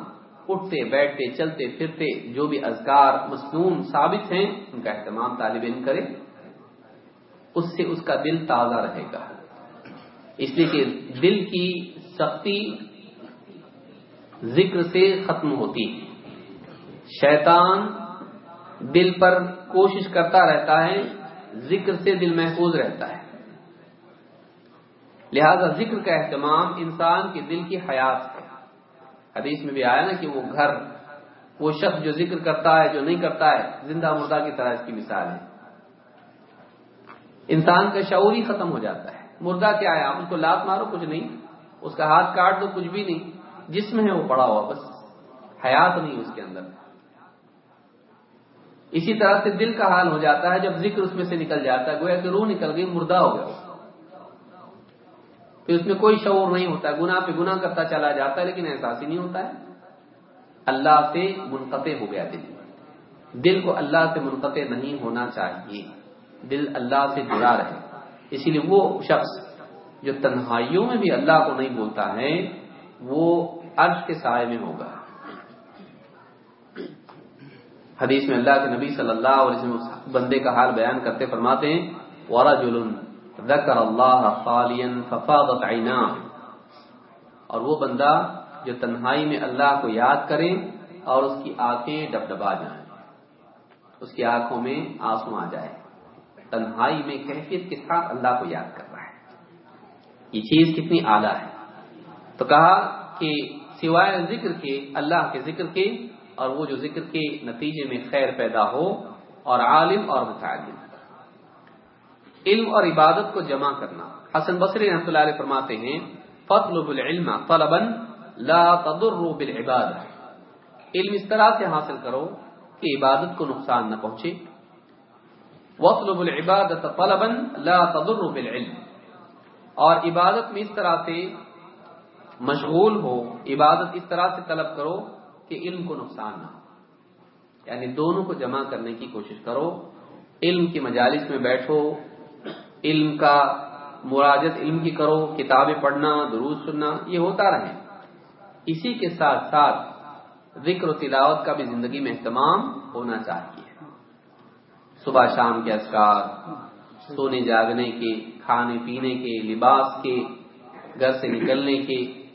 اٹھتے، بیٹھتے، چلتے، پھرتے، جو بھی اذکار مصنون ثابت ہیں، ان کا اہتمام طالب علم کرے۔ اس سے اس کا دل تازہ رہے گا۔ اس لیے کہ دل کی سختی ذکر سے ختم ہوتی ہے۔ شیطان دل پر کوشش کرتا رہتا ہے، ذکر سے دل محفوظ رہتا ہے۔ لہذا ذکر کا اہتمام انسان کے دل کی حیات ہے۔ حدیث میں بھی آیا نا کہ وہ گھر، وہ شخص جو ذکر کرتا ہے، جو نہیں کرتا ہے، زندہ مردہ کی طرح اس کی مثال ہے۔ انسان کا شعور ہی ختم ہو جاتا ہے۔ مردہ کیا ہے؟ آپ اس کو لات مارو، کچھ نہیں۔ اس کا ہاتھ کاٹ دو، کچھ بھی نہیں۔ جسم ہے، وہ پڑا ہوا، بس۔ حیات نہیں اس کے اندر۔ اسی طرح سے دل کا حال ہو جاتا ہے جب ذکر اس میں سے نکل جاتا ہے، گویا کہ روح نکل گئی، مردہ ہو گیا پھر اس میں کوئی شعور نہیں ہوتا ہے گنا پہ گنا کرتا چلا جاتا ہے، لیکن احساس ہی نہیں ہوتا ہے۔ اللہ سے منقطع ہو گیا دل۔ دل کو اللہ سے منقطع نہیں ہونا چاہیے۔ دل اللہ سے جڑا رہے۔ اسی لیے وہ شخص جو تنہائیوں میں بھی اللہ کو نہیں بولتا ہے، وہ عرش کے سائے میں ہوگا۔ حدیث میں اللہ کے نبی صلی اللہ علیہ وسلم بندے کا حال بیان کرتے فرماتے ہیں ورجل ذکر اللہ ففاضت اور وہ بندہ جو تنہائی میں اللہ کو یاد کرے اور اس کی آنکھیں ڈب ڈبا جائیں، اس کی آنکھوں میں آنسو آ جائے تنہائی میں کیفیت کے ساتھ اللہ کو یاد کر رہا ہے۔ یہ چیز کتنی اعلیٰ ہے۔ تو کہا کہ سوائے ذکر کے، اللہ کے ذکر کے اور وہ جو ذکر کے نتیجے میں خیر پیدا ہو اور عالم اور متعلم۔ علم اور عبادت کو جمع کرنا۔ حسن بصری رحمۃ اللہ علیہ فرماتے ہیں فطلب العلم طلبا لا تضر بالعبادة علم اس طرح سے حاصل کرو کہ عبادت کو نقصان نہ پہنچے۔ وطلب العبادت طلبا لا تضر بالعلم۔ اور عبادت میں اس طرح سے مشغول ہو، عبادت اس طرح سے طلب کرو کہ علم کو نقصان نہ ہو۔ یعنی دونوں کو جمع کرنے کی کوشش کرو۔ علم کی مجالس میں بیٹھو۔ علم کا مراجت علم کی کرو۔ کتابیں پڑھنا، دروس سننا، یہ ہوتا رہے۔ اسی کے ساتھ ساتھ ذکر و تلاوت کا بھی زندگی میں اہتمام ہونا چاہیے۔ صبح شام کے اذکار سونے جاگنے کے، کھانے پینے کے، لباس کے، گھر سے نکلنے کے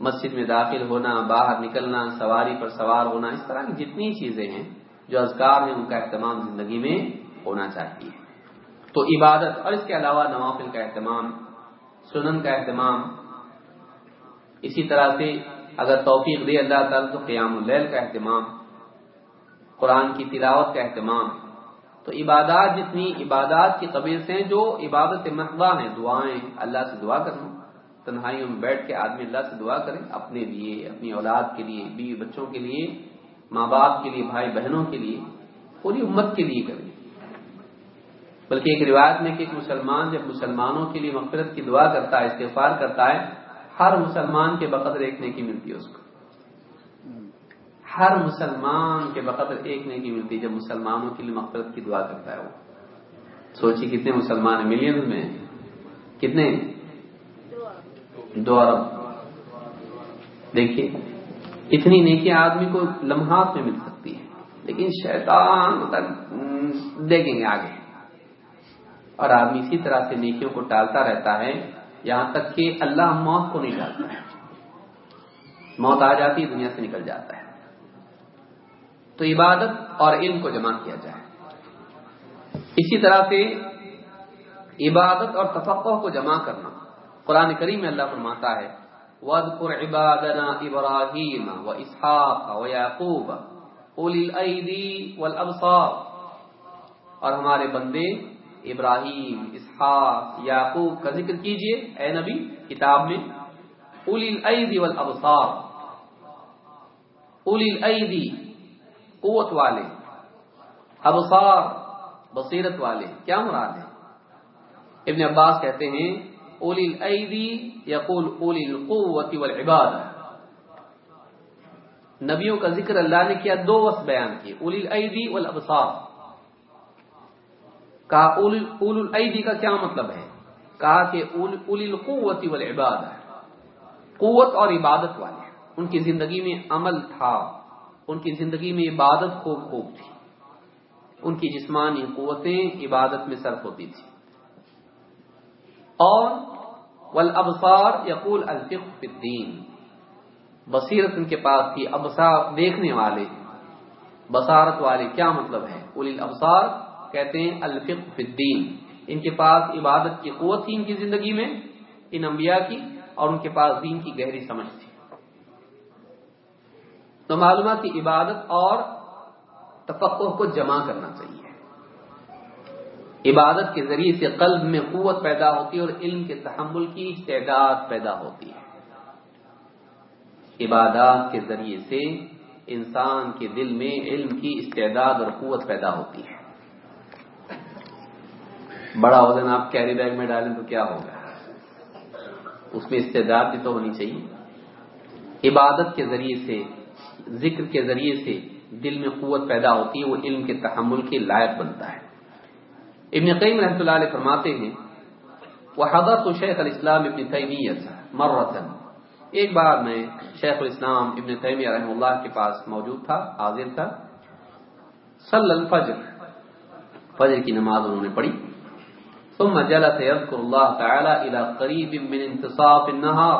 مسجد میں داخل ہونا، باہر نکلنا، سواری پر سوار ہونا، اس طرح کی جتنی چیزیں ہیں جو اذکار ہیں، ان کا اہتمام زندگی میں ہونا چاہیے۔ تو عبادت اور اس کے علاوہ نوافل کا اہتمام، سنن کا اہتمام، اسی طرح سے اگر توفیق دے اللہ تعالیٰ تو قیام اللیل کا اہتمام، قرآن کی تلاوت کا اہتمام۔ تو عبادات جتنی عبادات کی قبیل سے جو عبادت محبہ ہیں، دعائیں، اللہ سے دعا کرنا۔ تنہائیوں میں بیٹھ کے آدمی اللہ سے دعا کرے اپنے لیے، اپنی اولاد کے لیے، بیوی بچوں کے لیے، ماں باپ کے لیے، بھائی بہنوں کے لیے، پوری امت کے لیے کرے بلکہ ایک روایت میں کہ ایک مسلمان جب مسلمانوں کے لیے مغفرت کی دعا کرتا ہے، استغفار کرتا ہے، ہر مسلمان کے بقدر ایک نیکی ملتی ہے اس کو۔ ہر مسلمان کے بقدر ایک نیکی ملتی ہے جب مسلمانوں کے لیے مغفرت کی دعا کرتا ہے وہ۔ سوچیے کتنے مسلمان ملین میں کتنے؟ دو ارب دیکھیے، اتنی نیکی آدمی کو لمحات میں مل سکتی ہے، لیکن شیطان مطلب دیکھیں گے آگے۔ اور آدمی اسی طرح سے نیکیوں کو ٹالتا رہتا ہے، یہاں تک کہ اللہ موت کو نہیں ڈالتا ہے۔ موت آ جاتی، دنیا سے نکل جاتا ہے۔ تو عبادت اور علم کو جمع کیا جائے۔ اسی طرح سے عبادت اور تفقہ کو جمع کرنا۔ قرآن کریم میں اللہ فرماتا ہے وَذْكُرْ عِبَادَنَا إِبْرَاهِيمَ وَإِسْحَاقَ وَيَعْقُوبَ أُولِي الْأَيْدِي وَالْأَبْصَارِ۔ اور ہمارے بندے ابراہیم، اسحاق، یعقوب کا ذکر کیجیے، اے نبی، کتاب میں۔ اولی الایدی والابصار اولی الایدی قوت والے۔ ابصار بصیرت والے۔ کیا مراد ہے؟ ابن عباس کہتے ہیں اولی الایدی یقول اولی القوت والعباد نبیوں کا ذکر اللہ نے کیا، دو وقت بیان کیے اولی الایدی والابصار کہا اول الایدی کا کیا مطلب ہے؟ کہا کہ اولی القوت والعباد قوت اور عبادت والے ان کی زندگی میں عمل تھا، ان کی زندگی میں عبادت خوب خوب تھی. ان کی جسمانی قوتیں عبادت میں صرف ہوتی تھی اور والابصار یقول الفق فی الدین، بصیرت ان کے پاس تھی ابصار دیکھنے والے، بصارت والے کیا مطلب ہے؟ اولی الابصار کہتے ہیں الفق فی الدین، ان کے پاس عبادت کی قوت تھی ان کی زندگی میں، ان انبیاء کی اور ان کے پاس دین کی گہری سمجھ تھی۔ تو معلومات کی عبادت اور تفقہ کو جمع کرنا چاہیے۔ عبادت کے ذریعے سے قلب میں قوت پیدا ہوتی ہے اور علم کے تحمل کی استعداد پیدا ہوتی ہے۔ عبادات کے ذریعے سے انسان کے دل میں علم کی استعداد اور قوت پیدا ہوتی ہے۔ بڑا وزن آپ کیری بیگ میں ڈالیں تو کیا ہوگا؟ اس میں استعداد بھی تو ہونی چاہیے۔ عبادت کے ذریعے سے، ذکر کے ذریعے سے دل میں قوت پیدا ہوتی ہے، وہ علم کے تحمل کے لائق بنتا ہے۔ ابن قیم رحمۃ اللہ علیہ فرماتے ہیں وہ حضرت شیخ الاسلام ابن تیمیت مرتن ایک بار میں شیخ الاسلام ابن تیمیہ رحم اللہ کے پاس موجود تھا، حاضر تھا۔ صلی الفجر، فجر کی نماز انہوں نے پڑھی۔ ثم جلس يذكر الله تعالى الى قريب من انتصاف النهار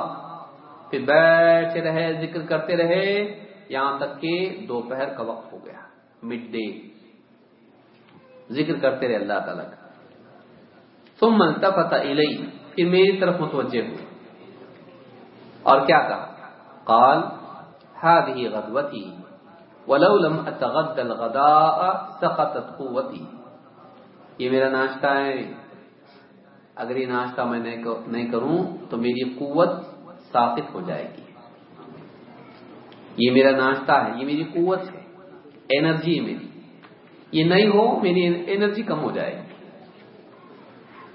پھر بیٹھے رہے، ذکر کرتے رہے۔ یہاں تک کہ دوپہر کا وقت ہو گیا، مڈ ڈے۔ ذکر کرتے رہے اللہ تعالیٰ کا۔ ثم التفت الی پھر میری طرف متوجہ ہوئے۔ اور کیا کہا؟ قال هذه غدوتي ولو لم اتغد الغداء سقطت قوتي یہ میرا ناشتہ ہے۔ اگر یہ ناشتہ میں نہیں کروں، تو میری قوت ثابت ہو جائے گی۔ یہ میرا ناشتہ ہے، یہ میری قوت ہے۔ انرجی ہے میری۔ یہ نہیں ہو، میری انرجی کم ہو جائے گی۔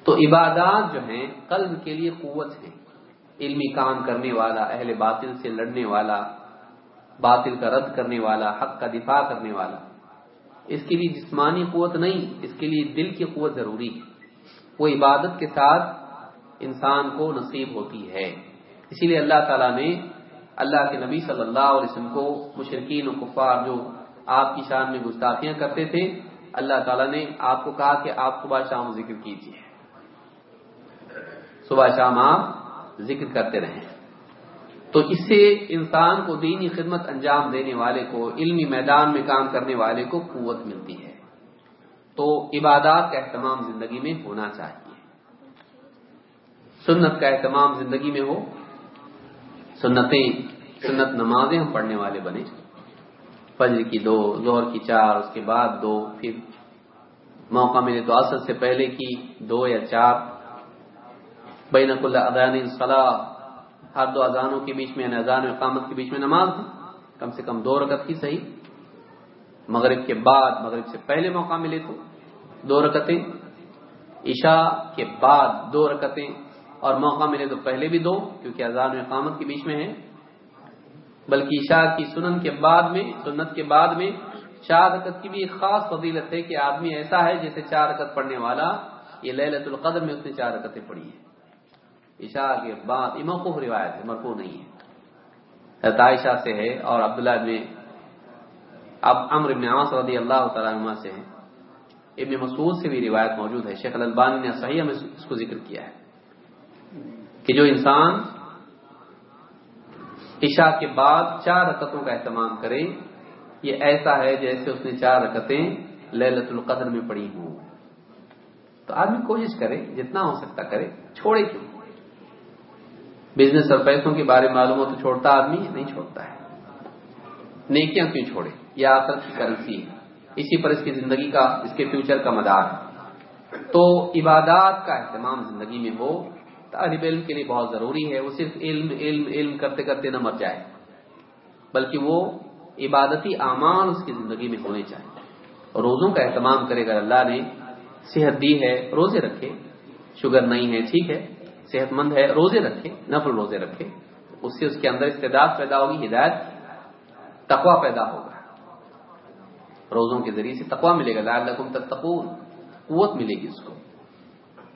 تو عبادات جو ہیں، قلب کے لیے قوت ہے علمی کام کرنے والا، اہل باطل سے لڑنے والا، باطل کا رد کرنے والا، حق کا دفاع کرنے والا۔ اس کے لیے جسمانی قوت نہیں، اس کے لیے دل کی قوت ضروری ہے۔ وہ عبادت کے ساتھ انسان کو نصیب ہوتی ہے۔ اسی لیے اللہ تعالیٰ نے، اللہ کے نبی صلی اللہ علیہ وسلم کو مشرقین و کفار جو آپ کی شان میں گستاخیاں کرتے تھے۔ اللہ تعالیٰ نے آپ کو کہا کہ آپ صبح شام ذکر کیجیے صبح شام آپ ذکر کرتے رہیں۔ تو اس سے انسان کو دینی خدمت انجام دینے والے کو، علمی میدان میں کام کرنے والے کو قوت ملتی ہے۔ تو عبادات کا اہتمام زندگی میں ہونا چاہیے۔ سنت کا اہتمام زندگی میں ہو۔ سنتیں، سنت نمازیں ہم پڑھنے والے بنے فجر کی دو زہر کی چار، اس کے بعد دو، پھر موقع ملے تو اصل سے پہلے کی دو یا چار۔ بین اللہ ادان صلاح، ہر دو اذانوں کے بیچ میں یعنی اذان و اقامت کے بیچ میں نماز کم سے کم دو رکعت کی صحیح۔ مغرب کے بعد، مغرب سے پہلے موقع ملے تو دو رکتیں عشاء کے بعد دو رکتیں اور موقع ملے تو پہلے بھی دو، کیونکہ اذان و اقامت کے بیچ میں ہے۔ بلکہ عشاء کی سنن کے بعد میں، سنت کے بعد میں چار رکت کی بھی ایک خاص فضیلت ہے کہ آدمی ایسا ہے جیسے چار رکت پڑھنے والا، یہ للت القدر میں اس نے چار رکتیں پڑھی ہیں۔ عشاء کے بعد، یہ موقوف روایت ہے، مرفوع نہیں ہے۔ عائشہ سے ہے اور عبداللہ ابن اب امر ابن عاص رضی اللہ تعالیٰ عنہ سے ہے۔ ابن مسعود سے بھی روایت موجود ہے۔ شیخ البانی نے صحیح میں اس کو ذکر کیا ہے کہ جو انسان عشاء کے بعد چار رکتوں کا اہتمام کرے یہ ایسا ہے جیسے اس نے چار رکتیں للت القدر میں پڑی ہوں۔ تو آدمی کوشش کرے، جتنا ہو سکتا کرے، چھوڑے کیوں؟ بزنس اور پیسوں کے بارے میں معلوم ہو تو چھوڑتا آدمی، نہیں چھوڑتا ہے۔ نیکیاں کیوں چھوڑے؟ یہ آخر کی کرنسی ہے۔ اسی پر اس کی زندگی کا، اس کے فیوچر کا مدار ہے۔ تو عبادات کا اہتمام زندگی میں ہو۔ طالب علم کے لیے بہت ضروری ہے، وہ صرف علم علم علم کرتے کرتے نہ مر جائے، بلکہ وہ عبادتی اعمال اس کی زندگی میں ہونے چاہیے روزوں کا اہتمام کرے گا اللہ نے صحت دی ہے، روزے رکھے، شوگر نہیں ہے، ٹھیک ہے، صحت مند ہے، روزے رکھے، نفل روزے رکھے، اس سے اس کے اندر استعداد پیدا ہوگی، ہدایت تقوا پیدا ہوگا۔ روزوں کے ذریعے سے تقوا ملے گا۔ لال لقم تک قوت ملے گی اس کو۔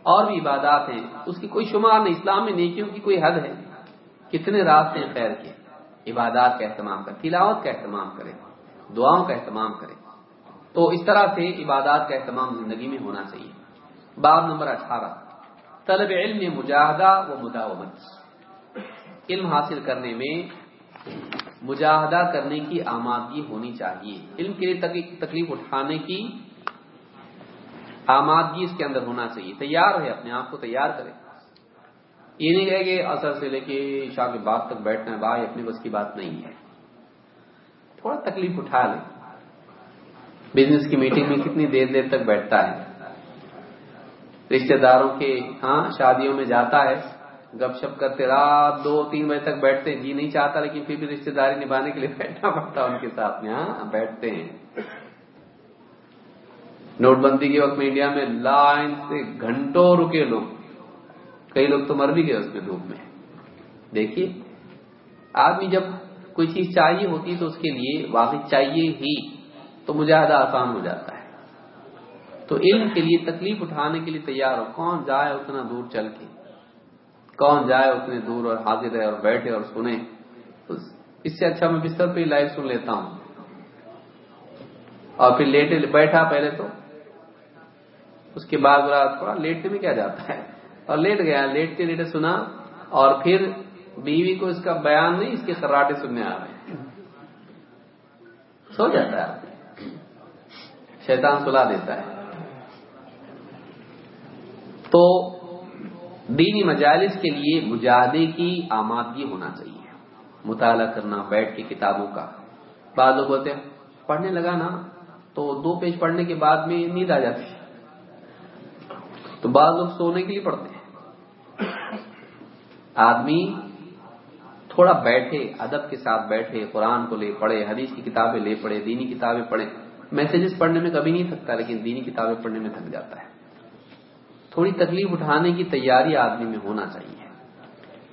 اور بھی عبادات ہیں، اس کی کوئی شمار نہیں، اسلام میں نیکیوں کی کوئی حد ہے؟ کتنے راستے ہیں خیر کے؟ عبادات کا اہتمام کرے تلاوت کا اہتمام کرے دعاؤں کا اہتمام کرے تو اس طرح سے عبادات کا اہتمام زندگی میں ہونا چاہیے۔ باب نمبر اٹھارہ۔ طلب علم مجاہدہ و مداومت۔ علم حاصل کرنے میں مجاہدہ کرنے کی آمادگی ہونی چاہیے۔ علم کے لیے تکلیف اٹھانے کی آمادگی اس کے اندر ہونا چاہیے۔ تیار ہے، اپنے آپ کو تیار کرے۔ یہ نہیں کہے کہ اثر سے لے کے شاہ کے بعد تک بیٹھنا ہے، بھائی اپنی بس کی بات نہیں ہے۔ تھوڑا تکلیف اٹھا لے۔ بزنس کی میٹنگ میں کتنی دیر دیر تک بیٹھتا ہے۔ رشتہ داروں کے ہاں شادیوں میں جاتا ہے۔ گپ شپ کرتے رات دو، تین بجے تک بیٹھتے ہیں۔ جی نہیں چاہتا، لیکن پھر بھی رشتہ داری نبھانے کے لیے بیٹھنا پڑتا ان کے ساتھ میں۔ ہاں بیٹھتے ہیں۔ نوٹ بندی کے وقت میں انڈیا میں لائن سے گھنٹوں رکے لوگ کئی لوگ تو مر بھی گئے اس میں دھوپ میں۔ دیکھیے، آدمی جب کوئی چیز چاہیے ہوتی تو اس کے لیے واقع چاہیے ہی تو مجاہدہ آسان ہو جاتا ہے۔ تو علم کے لیے، تکلیف اٹھانے کے لیے تیار ہو۔ کون جائے اتنا دور چل کے؟ کون جائے اتنے دور اور حاضر ہے اور بیٹھے اور سنے؟ اس سے اچھا میں بستر پہ لائف سن لیتا ہوں۔ اور پھر لیٹے بیٹھا پہلے تو اس کے بعد تھوڑا لیٹنے میں کیا جاتا ہے۔ اور لیٹ گیا، لیٹتے لیٹے سنا۔ اور پھر بیوی کو اس کا بیان نہیں، اس کے خراٹے سننے آ رہے ہیں۔ سو جاتا ہے۔ شیطان سلا دیتا ہے۔ تو دینی مجالس کے لیے مجاہدے کی آمادگی ہونا چاہیے۔ مطالعہ کرنا، بیٹھ کے کتابوں کا۔ بعض لوگ ہوتے ہیں، پڑھنے لگا نا، تو دو پیج پڑھنے کے بعد میں نیند آ جاتی ہے۔ تو بعض لوگ سونے کے لیے پڑھتے ہیں۔ آدمی تھوڑا بیٹھے، ادب کے ساتھ بیٹھے، قرآن کو لے پڑھے، حدیث کی کتابیں لے پڑھے، دینی کتابیں پڑھے۔ میسجز پڑھنے میں کبھی نہیں تھکتا، لیکن دینی کتابیں پڑھنے میں تھک جاتا ہے۔ تھوڑی تکلیف اٹھانے کی تیاری آدمی میں ہونا چاہیے۔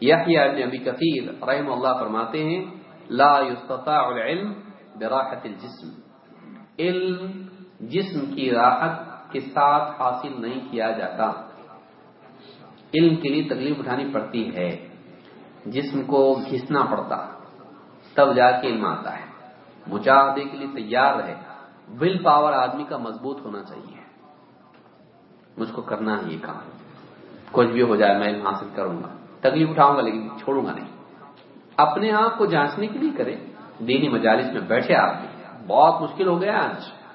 یہ ابی کثیر رحم اللہ فرماتے ہیں، لا يستطاع العلم براحت الجسم۔ علم جسم کی راحت کے ساتھ حاصل نہیں کیا جاتا۔ علم کے لیے تکلیف اٹھانی پڑتی ہے۔ جسم کو گھسنا پڑتا، تب جا کے علم آتا ہے۔ مجاہدے کے لیے تیار رہے۔ ول پاور آدمی کا مضبوط ہونا چاہیے۔ مجھ کو کرنا ہے یہ کام۔ کچھ بھی ہو جائے میں علم حاصل کروں گا۔ تکلیف اٹھاؤں گا لیکن چھوڑوں گا نہیں۔ اپنے آپ کو جانچنے کے لیے کرے دینی مجالس میں بیٹھے آپ بہت مشکل ہو گیا آج۔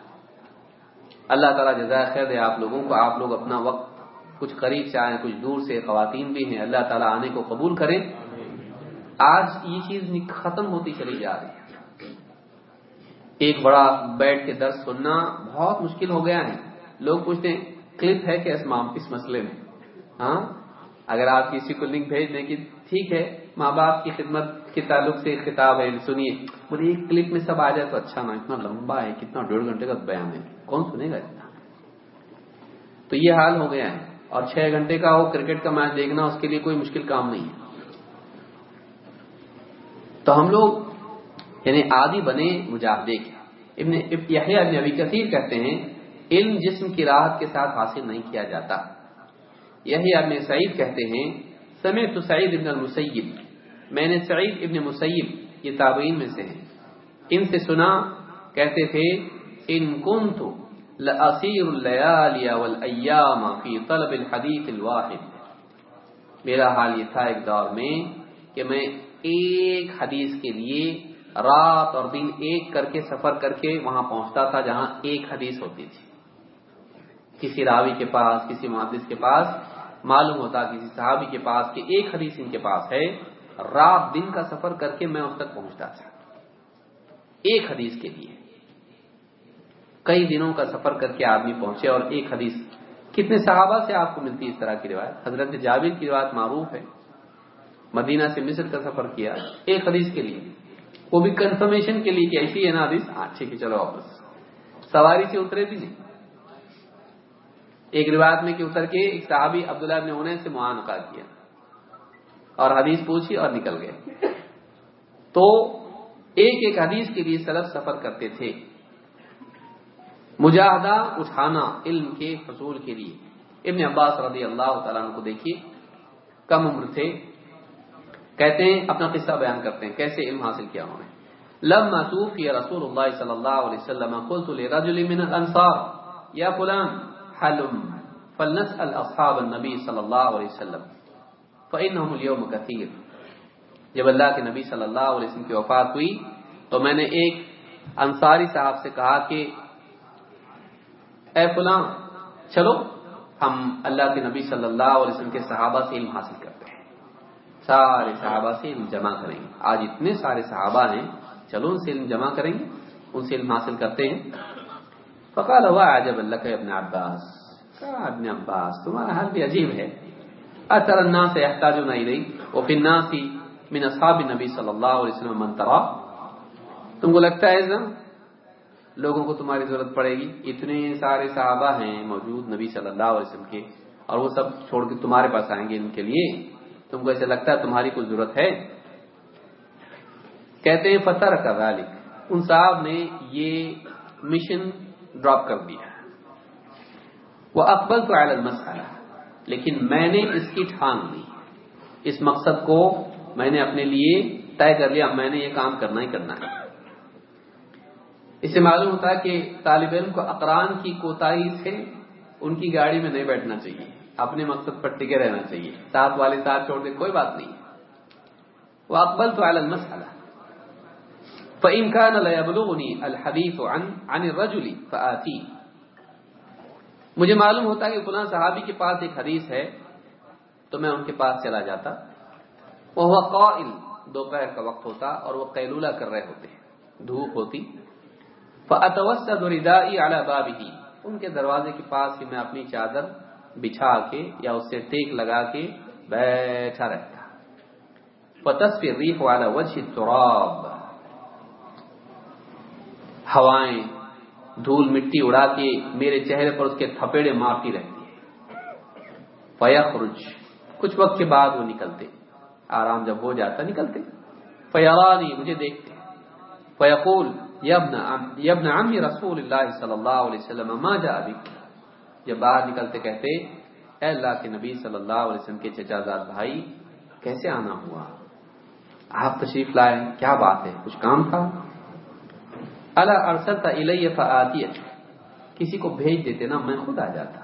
اللہ تعالیٰ جزائے خیر دے، آپ لوگوں کو، آپ لوگ اپنا وقت کچھ قریب سے آئے کچھ دور سے خواتین بھی ہیں، اللہ تعالیٰ آنے کو قبول کرے۔ آج یہ چیز ختم ہوتی چلی جا رہی ہے۔ ایک بڑا بیٹھ کے درس سننا بہت مشکل ہو گیا ہے۔ لوگ پوچھتے ہیں، کلپ ہے کہ اس مسئلے میں؟ ہاں؟ اگر آپ کسی کو لنک بھیج دیں کہ ٹھیک ہے، ماں باپ کی خدمت کے تعلق سے کتاب ہے، سنیے۔ بولے ایک کلپ میں سب آ جائے تو اچھا نا، اتنا لمبا ہے، کتنا ڈیڑھ گھنٹے کا بیان ہے۔ کون سنے گا اتنا؟ تو یہ حال ہو گیا ہے۔ اور چھ گھنٹے کا ہو، کرکٹ کا میچ دیکھنا، اس کے لیے کوئی مشکل کام نہیں ہے۔ تو ہم لوگ یعنی آدھی بنے مجاہدے کے۔ ابن ابن ابی کثیر کہتے ہیں، علم جسم کی راحت کے ساتھ حاصل نہیں کیا جاتا۔ یہی ابن سعید کہتے ہیں سمیت سعید ابن المسیب میں نے سعید ابن مسیب یہ تابعین میں سے ہیں۔ ان سے سنا، کہتے تھے، ان کنت لاسیر اللیالی والایام فی طلب الحدیث الواحد. میرا حال یہ تھا ایک دور میں کہ میں ایک حدیث کے لیے رات اور دن ایک کر کے سفر کر کے وہاں پہنچتا تھا جہاں ایک حدیث ہوتی تھی۔ کسی راوی کے پاس، کسی محدث کے پاس، معلوم ہوتا کسی صحابی کے پاس کہ ایک حدیث ان کے پاس ہے۔ رات دن کا سفر کر کے میں اس تک پہنچتا تھا۔ ایک حدیث کے لیے۔ کئی دنوں کا سفر کر کے آدمی پہنچے اور ایک حدیث۔ کتنے صحابہ سے آپ کو ملتی ہے اس طرح کی روایت؟ حضرت جاوید کی روایت معروف ہے۔ مدینہ سے مصر کا سفر کیا۔ ایک حدیث کے لیے۔ وہ بھی کنفرمیشن کے لیے کہ ایسی ہے نا حدیث۔ ہاں، ٹھیک ہے، چلو واپس۔ سواری سے اترے بھی نہیں۔ ایک روایت میں کہ اتر کے ایک صحابی عبداللہ نے انہیں سے معانقہ کیا۔ اور حدیث پوچھی اور نکل گئے۔ تو ایک ایک حدیث کے لیے سلف سفر کرتے تھے۔ مجاہدہ اٹھانا علم کے حصول کے لیے۔ ابن عباس رضی اللہ تعالیٰ کو دیکھیے۔ کم عمر تھے۔ کہتے ہیں، اپنا قصہ بیان کرتے ہیں۔ کیسے علم حاصل کیا انہوں نے؟ لما توفی رسول اللہ صلی اللہ علیہ وسلم، قلت لرجل من الانصار، یا فلان، حلم، فلنسأل اصحاب النبی صلی اللہ علیہ وسلم. فإنهم اليوم كثير۔ جب اللہ کے نبی صلی اللہ علیہ وسلم کی وفات ہوئی، تو میں نے ایک انصاری صاحب سے کہا کہ، اے فلاں، چلو، ہم اللہ کے نبی صلی اللہ علیہ وسلم کے صحابہ سے علم حاصل کرتے ہیں۔ سارے صحابہ سے علم جمع کریں گے۔ آج اتنے سارے صحابہ ہیں چلو، ان سے علم جمع کریں گے، ان سے علم حاصل کرتے ہیں۔ فقال، ہوا عجب اللہ کے ابن عباس۔ کہا، ابن عباس، تمہارا حال بھی عجیب ہے۔ اثر الناس يحتاجون الیہ وفي الناس من اصحاب النبی صلی اللہ علیہ وسلم من ترى. تم کو لگتا ہے ایسا لوگوں کو تمہاری ضرورت پڑے گی۔ اتنے سارے صحابہ ہیں موجود نبی صلی اللہ علیہ وسلم کے، اور وہ سب چھوڑ کے تمہارے پاس آئیں گے ان کے لیے۔ تم کو ایسا لگتا ہے تمہاری کوئی ضرورت ہے؟ کہتے ہیں فتح کا ذالک ان صاحب نے یہ مشن ڈراپ کر دیا۔ وہ اکبل تو عالم مسئلہ لیکن میں نے اس کی ٹھان لی۔ اس مقصد کو میں نے اپنے لیے طے کر لیا میں نے یہ کام کرنا ہی کرنا ہے۔ اس سے معلوم ہوتا ہے کہ طالب علم کو اقران کی کوتاہی سے ان کی گاڑی میں نہیں بیٹھنا چاہیے۔ اپنے مقصد پر ٹکے رہنا چاہیے۔ ساتھ والے ساتھ چھوڑ کے کوئی بات نہیں۔ وہ اکبل تو عالم مسئلہ فإن كان لا يبلغني الحديث عن عن الرجل فآتي مجھے معلوم ہوتا کہ فلاں صحابی کے پاس ایک حدیث ہے، تو میں ان کے پاس چلا جاتا۔ وہ قائل، دوپہر کا وقت ہوتا اور وہ قیلولہ کر رہے ہوتے دھوپ ہوتی۔ فاتوسد ردائی علی بابه۔ ان کے دروازے کے پاس ہی میں اپنی چادر بچھا کے یا اس سے ٹیک لگا کے بیٹھا رہتا۔ فتصفی الريح على وجه التراب۔ ہوائیں دھول مٹی اڑا کے میرے چہرے پر اس کے تھپیڑے مارتی رہتی ہے۔ فیخرج، کچھ وقت کے بعد وہ نکلتے۔ آرام جب ہو جاتا، نکلتے۔ فیارانی مجھے دیکھتے۔ فیقول یبن عمی رسول اللہ صلی اللہ علیہ وسلم، ما جا بک جب باہر نکلتے کہتے، اے اللہ کے نبی صلی اللہ علیہ وسلم کے چچا زاد بھائی، کیسے آنا ہوا؟ آپ تشریف لائے، کیا بات ہے؟ کچھ کام تھا؟ اللہ ارسلتا الیہ فآتی کسی کو بھیج دیتے نا، میں خود آ جاتا۔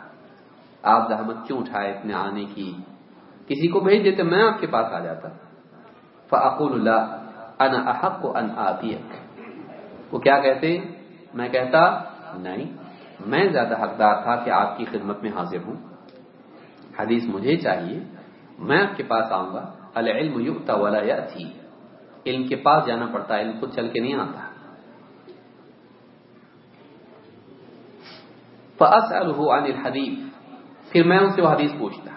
آپ زحمت کیوں اٹھائے اتنے آنے کی؟ کسی کو بھیج دیتے، میں آپ کے پاس آ جاتا۔ فاقول اللہ انا احق ان آتیک۔ وہ کیا کہتے؟ میں کہتا، نہیں، میں زیادہ حقدار تھا کہ آپ کی خدمت میں حاضر ہوں۔ حدیث مجھے چاہیے، میں آپ کے پاس آؤں گا۔ العلم یؤتا ولا یاتی علم کے پاس جانا پڑتا ہے علم خود چل کے نہیں آتا۔ فاسأله عن الحديث. پھر میں ان سے وہ حدیث پوچھتا۔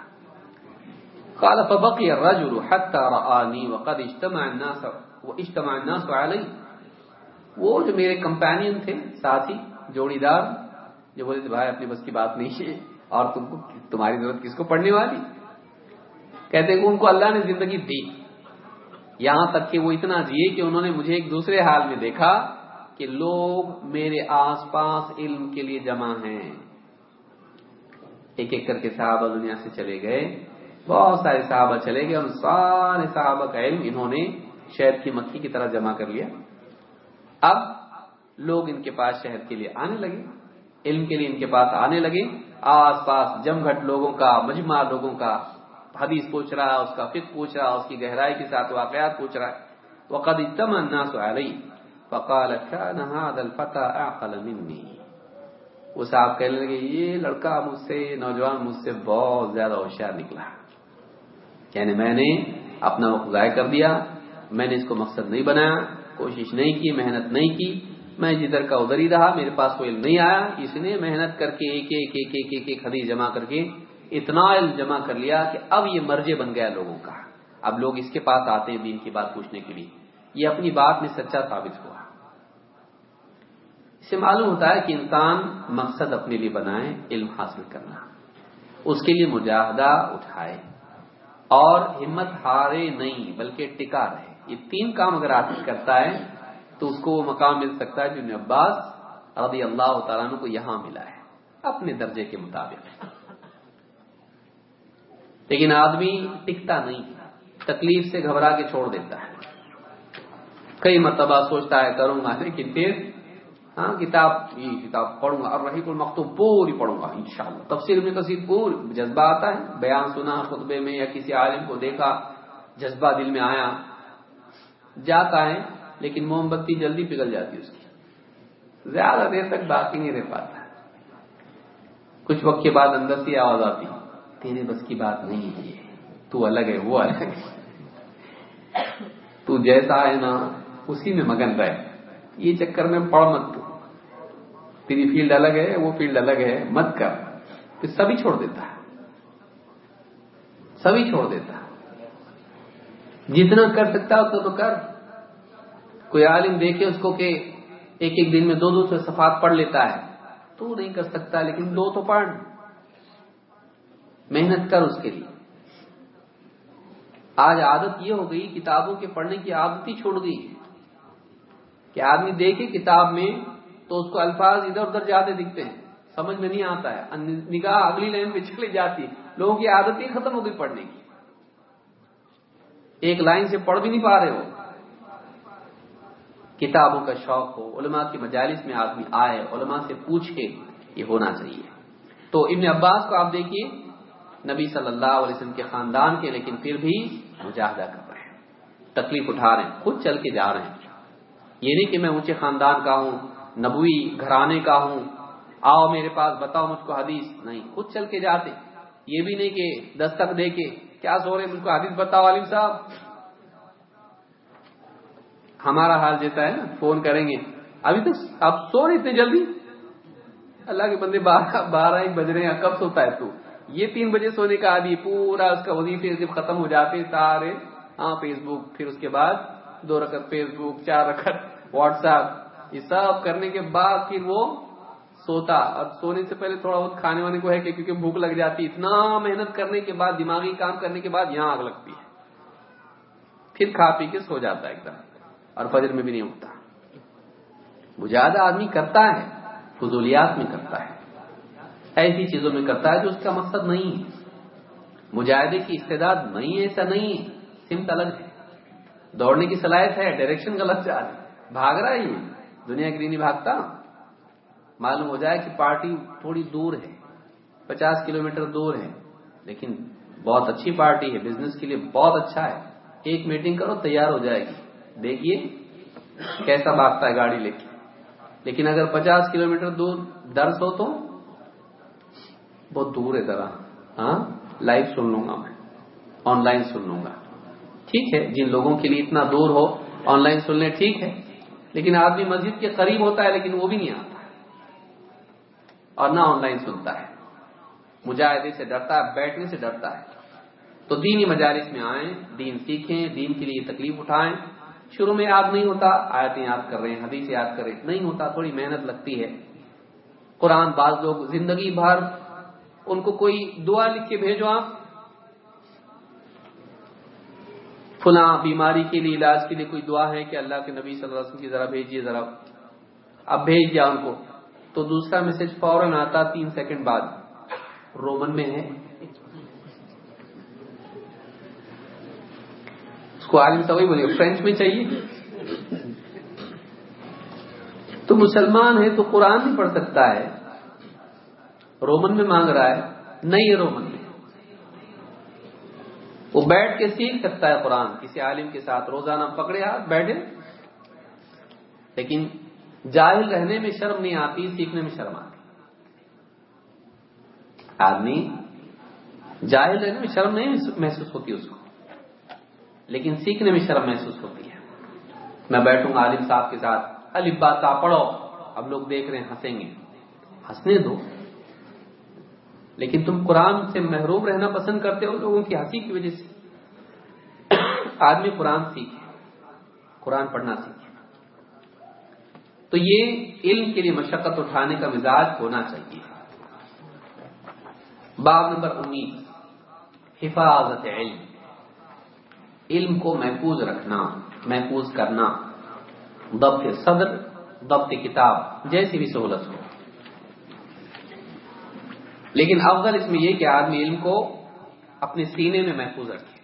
قال، فبقي الرجل حتى رآني وقد اجتمع الناس واجتمع الناس علي. وہ جو میرے کمپینین تھے، ساتھی جوڑی دار جو بولے بھائی، اپنی بس کی بات نہیں ہے، اور تم کو، تمہاری ضرورت کس کو پڑھنے والی؟ کہتے ہیں ان کو اللہ نے زندگی دی۔ یہاں تک کہ وہ اتنا دیے کہ انہوں نے مجھے ایک دوسرے حال میں دیکھا۔ کہ لوگ میرے آس پاس علم کے لیے جمع ہیں۔ ایک ایک کر کے صحابہ دنیا سے چلے گئے۔ بہت سارے صحابہ چلے گئے اور سارے صحابہ کا علم انہوں نے شہد کی مکھی کی طرح جمع کر لیا۔ اب لوگ ان کے پاس شہد کے لیے آنے لگے۔ علم کے لیے ان کے پاس آنے لگے۔ آس پاس جم گھٹ لوگوں کا، مجمع لوگوں کا حدیث پوچھ رہا، اس کا فکر پوچھ رہا، اس کی گہرائی کے ساتھ واقعات پوچھ رہا۔ ہے وقد اجتمع الناس علیہ فقال، كان هذا الفتى اعقل مني. وہ صاحب کہنے لگے، یہ لڑکا مجھ سے، نوجوان مجھ سے بہت زیادہ ہوشیار نکلا۔ یعنی میں نے اپنا وقت ضائع کر دیا، میں نے اس کو مقصد نہیں بنایا، کوشش نہیں کی، محنت نہیں کی۔ میں جدھر کا ادھر ہی رہا، میرے پاس کوئی علم نہیں آیا۔ اس نے محنت کر کے، ایک ایک ایک ایک ایک ایک حدیث جمع کر کے اتنا علم جمع کر لیا کہ اب یہ مرجے بن گیا لوگوں کا۔ اب لوگ اس کے پاس آتے ہیں دین کی بات پوچھنے کے لیے۔ یہ اپنی بات میں سچا ثابت ہوا۔ اس سے معلوم ہوتا ہے کہ انسان مقصد اپنے لیے بنائے، علم حاصل کرنا۔ اس کے لیے مجاہدہ اٹھائے۔ اور ہمت ہارے نہیں، بلکہ ٹکا رہے۔ یہ تین کام اگر آدمی کرتا ہے، تو اس کو وہ مقام مل سکتا ہے جو عباس رضی اللہ تعالیٰ کو یہاں ملا ہے، اپنے درجے کے مطابق۔ لیکن آدمی ٹکتا نہیں، تکلیف سے گھبرا کے چھوڑ دیتا ہے۔ کئی مرتبہ سوچتا ہے، کروں گا، لیکن پھر ہاں کتاب، یہ کتاب پڑھوں گا۔ اور رہی کو پوری پڑھوں گا، انشاءاللہ۔ تفصیل میں کسی پور جذبہ آتا ہے۔ بیان سنا، خطبے میں یا کسی عالم کو دیکھا، جذبہ دل میں آیا، جاتا ہے، لیکن موم بتی جلدی پگھل جاتی اس کی۔ زیادہ دیر تک باقی نہیں رہ پاتا۔ کچھ وقت کے بعد اندر سے آواز آتی، تیرے بس کی بات نہیں ہے، تو الگ ہے، وہ الگ ہے۔ تو جیسا ہے نا، اسی میں مگن رہے۔ یہ چکر میں پڑھ مت تو۔ تیری فیلڈ الگ ہے، وہ فیلڈ الگ ہے، مت کر۔ پھر سبھی چھوڑ دیتا ہے۔ سبھی چھوڑ دیتا ہے۔ جتنا کر سکتا ہے اتنا تو کر۔ کوئی عالم دیکھے اس کو کہ ایک ایک دن میں دو دو سے صفات پڑھ لیتا ہے۔ تو نہیں کر سکتا، لیکن دو تو پڑھ۔ محنت کر اس کے لیے۔ آج عادت یہ ہو گئی، کتابوں کے پڑھنے کی عادت ہی چھوڑ گئی کہ آدمی دیکھے کتاب میں تو اس کو الفاظ ادھر ادھر جاتے دکھتے ہیں۔ سمجھ میں نہیں آتا ہے۔ نگاہ اگلی لائن پہ چلے جاتی لوگوں کی عادت ہی ختم ہو گئی پڑھنے کی۔ ایک لائن سے پڑھ بھی نہیں پا رہے ہو۔ کتابوں کا شوق ہو۔ علماء کی مجالس میں آدمی آئے، علماء سے پوچھ کے یہ ہونا چاہیے۔ تو ابن عباس کو آپ دیکھیے۔ نبی صلی اللہ علیہ وسلم کے خاندان کے، لیکن پھر بھی مجاہدہ کر رہے ہیں۔ تکلیف اٹھا رہے ہیں، خود چل کے جا رہے ہیں۔ یہ نہیں کہ میں اونچے خاندان کا ہوں۔ نبوی گھرانے کا ہوں۔ آؤ میرے پاس بتاؤ مجھ کو حدیث۔ نہیں، خود چل کے جاتے۔ یہ بھی نہیں کہ دستک دے کے۔ کیا سو رہے مجھ کو حدیث بتاؤ عالم صاحب؟ ہمارا حال جیسا ہے نا، فون کریں گے۔ ابھی تو آپ سو رہے اتنے جلدی؟ اللہ کے بندے، بارہ بارہ ایک بج رہے ہیں۔ کب سوتا ہے تو؟ یہ تین بجے سونے کا آدھی پورا اس کا وظیفے جب ختم ہو جاتے سارے۔ ہاں فیس بک پھر اس کے بعد دو رکعت فیس بک چار رکعت واٹس ایپ یہ سب کرنے کے بعد پھر وہ سوتا۔ اب سونے سے پہلے تھوڑا بہت کھانے وانے کو ہے کہ کیونکہ بھوک لگ جاتی، اتنا محنت کرنے کے بعد، دماغی کام کرنے کے بعد یہاں آگ لگتی ہے۔ پھر کھا پی کے سو جاتا ہے ایک دم اور فجر میں بھی نہیں اٹھتا۔ مجاہدہ آدمی کرتا ہے، فضولیات میں کرتا ہے۔ ایسی چیزوں میں کرتا ہے جو اس کا مقصد نہیں ہے۔ مجاہدے کی استعداد نہیں ہے، ایسا نہیں ہے۔ سمت الگ ہے۔ دوڑنے کی صلاحیت ہے، ڈائریکشن غلط جا رہی بھاگ رہا ہے۔ دنیا کے لیے نہیں بھاگتا، معلوم ہو جائے کہ پارٹی تھوڑی دور ہے، پچاس کلومیٹر دور ہے، لیکن بہت اچھی پارٹی ہے، بزنس کے لیے بہت اچھا ہے۔ ایک میٹنگ کرو، تیار ہو جائے گی۔ دیکھیے کیسا بھاگتا ہے گاڑی لے کے۔ لیکن اگر پچاس کلومیٹر دور درس ہو تو بہت دور ہے ذرا۔ ہاں لائیو سن لوں گا میں، آن لائن سن لوں گا۔ ٹھیک ہے، جن لوگوں کے لیے اتنا دور ہو، آن لائن سن لیں، ٹھیک ہے۔ لیکن آدمی مسجد کے قریب ہوتا ہے لیکن وہ بھی نہیں آتا اور نہ آن لائن سنتا ہے۔ مجاہدے سے ڈرتا ہے، بیٹھنے سے ڈرتا ہے۔ تو دینی مجالس میں آئیں، دین سیکھیں، دین کے لیے تکلیف اٹھائیں۔ شروع میں یاد نہیں ہوتا، آیتیں یاد کر رہے ہیں، حدیث یاد کر رہے ہیں۔ نہیں ہوتا، تھوڑی محنت لگتی ہے۔ قرآن بعض لوگ زندگی بھر ان کو کوئی دعا لکھ کے بھیجو آپ فلاں بیماری کے لیے علاج کے لیے کوئی دعا ہے کہ اللہ کے نبی صلی اللہ علیہ وسلم کی ذرا بھیجیے ذرا؟ اب بھیج دیا ان کو۔ تو دوسرا میسج فوراً آتا تین سیکنڈ بعد۔ رومن میں ہے۔ اس کو عالم سبھی بولیے، فرینچ میں چاہیے۔ تو مسلمان ہے تو قرآن بھی پڑھ سکتا ہے۔ رومن میں مانگ رہا ہے۔ نہیں ہے رومن۔ وہ بیٹھ کے سیکھ سکتا ہے قرآن۔ کسی عالم کے ساتھ روزانہ پکڑے ہاتھ بیٹھے۔ لیکن جاہل رہنے میں شرم نہیں آتی، سیکھنے میں شرم آتی۔ آدمی جاہل رہنے میں شرم نہیں محسوس ہوتی اس کو، لیکن سیکھنے میں شرم محسوس ہوتی ہے۔ میں بیٹھوں گا عالم صاحب کے ساتھ البا تا پڑھو۔ اب لوگ دیکھ رہے ہیں، ہنسیں گے۔ ہنسنے دو۔ لیکن تم قرآن سے محروم رہنا پسند کرتے ہو لوگوں کی ہنسی کی وجہ سے۔ آدمی قرآن سیکھے، قرآن پڑھنا سیکھے۔ تو یہ علم کے لیے مشقت اٹھانے کا مزاج ہونا چاہیے۔ باب نمبر انیس، حفاظت علم۔ علم کو محفوظ رکھنا، محفوظ کرنا۔ ضبط صدر، ضبط کتاب، جیسی بھی سہولت ہو۔ لیکن افضل اس میں یہ کہ آدمی علم کو اپنے سینے میں محفوظ رکھے۔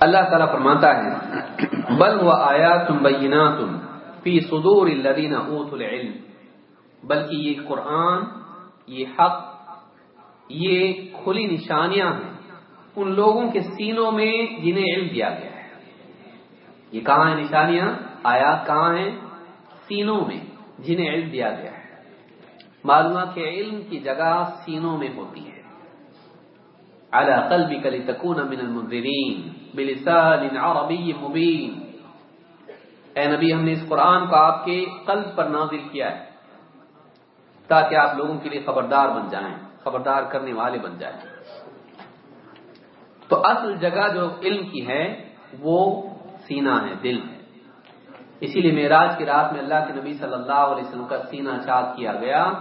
اللہ تعالیٰ فرماتا ہے، بل وہ آیا تم بینا تم فی صدور الذین اوت العلم، بلکہ یہ قرآن، یہ حق، یہ کھلی نشانیاں ہیں۔ ان لوگوں کے سینوں میں جنہیں علم دیا گیا ہے۔ یہ کہاں ہیں نشانیاں؟ آیات کہاں ہیں؟ سینوں میں جنہیں علم دیا گیا ہے۔ معلومات کے علم کی جگہ سینوں میں ہوتی ہے۔ على قلبك لتكون من المنذرين بلسان عربی مبین اے نبی، ہم نے اس قرآن کو آپ کے قلب پر نازل کیا ہے۔ تاکہ آپ لوگوں کے لیے خبردار بن جائیں، خبردار کرنے والے بن جائیں۔ تو اصل جگہ جو علم کی ہے، وہ سینہ ہے، دل ہے۔ اسی لیے معراج کی رات میں اللہ کے نبی صلی اللہ علیہ وسلم کا سینہ چاد کیا گیا۔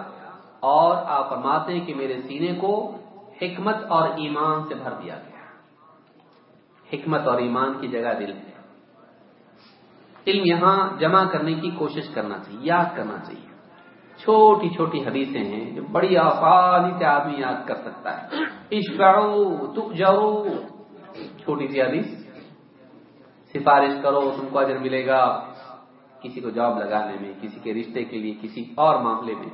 اور آپ فرماتے ہیں کہ میرے سینے کو حکمت اور ایمان سے بھر دیا گیا۔ حکمت اور ایمان کی جگہ دل ہے۔ علم یہاں جمع کرنے کی کوشش کرنا چاہیے، یاد کرنا چاہیے۔ چھوٹی چھوٹی حدیثیں ہیں جو بڑی آسانی سے آدمی یاد کر سکتا ہے۔ عشق چھوٹی سی حدیث۔ سفارش کرو، تم کو اجر ملے گا کسی کو جاب لگانے میں، کسی کے رشتے کے لیے، کسی اور معاملے میں۔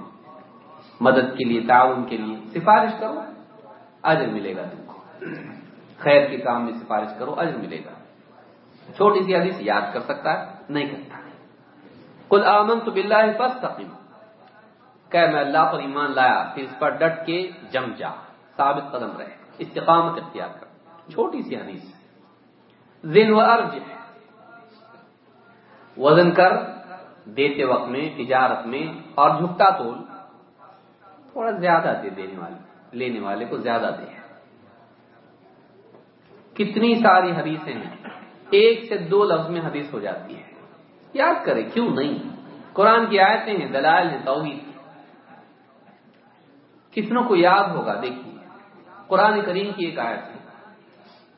مدد کے لیے، تعاون کے لیے۔ سفارش کرو، اجر ملے گا تم کو۔ خیر کے کام میں سفارش کرو، اجر ملے گا۔ چھوٹی سی حدیث یاد کر سکتا ہے، نہیں کرتا۔ کل آمن تو بلّہ پس تقیم کہ میں اللہ پر ایمان لایا، پھر اس پر ڈٹ کے جم جا۔ ثابت قدم رہے۔ استقامت اختیار کر۔ چھوٹی سی حدیث۔ زن و ارج وزن کر، دیتے وقت میں، تجارت میں، اور جھکتا تول۔ تھوڑا زیادہ دے دینے والے، لینے والے کو زیادہ دے۔ کتنی ساری حدیثیں ہیں۔ ایک سے دو لفظ میں حدیث ہو جاتی ہے۔ یاد کرے کیوں نہیں؟ قرآن کی آیتیں ہیں، دلائل ہیں توحید۔ کتنوں کو یاد ہوگا؟ دیکھیے۔ قرآن کریم کی ایک آیت ہے،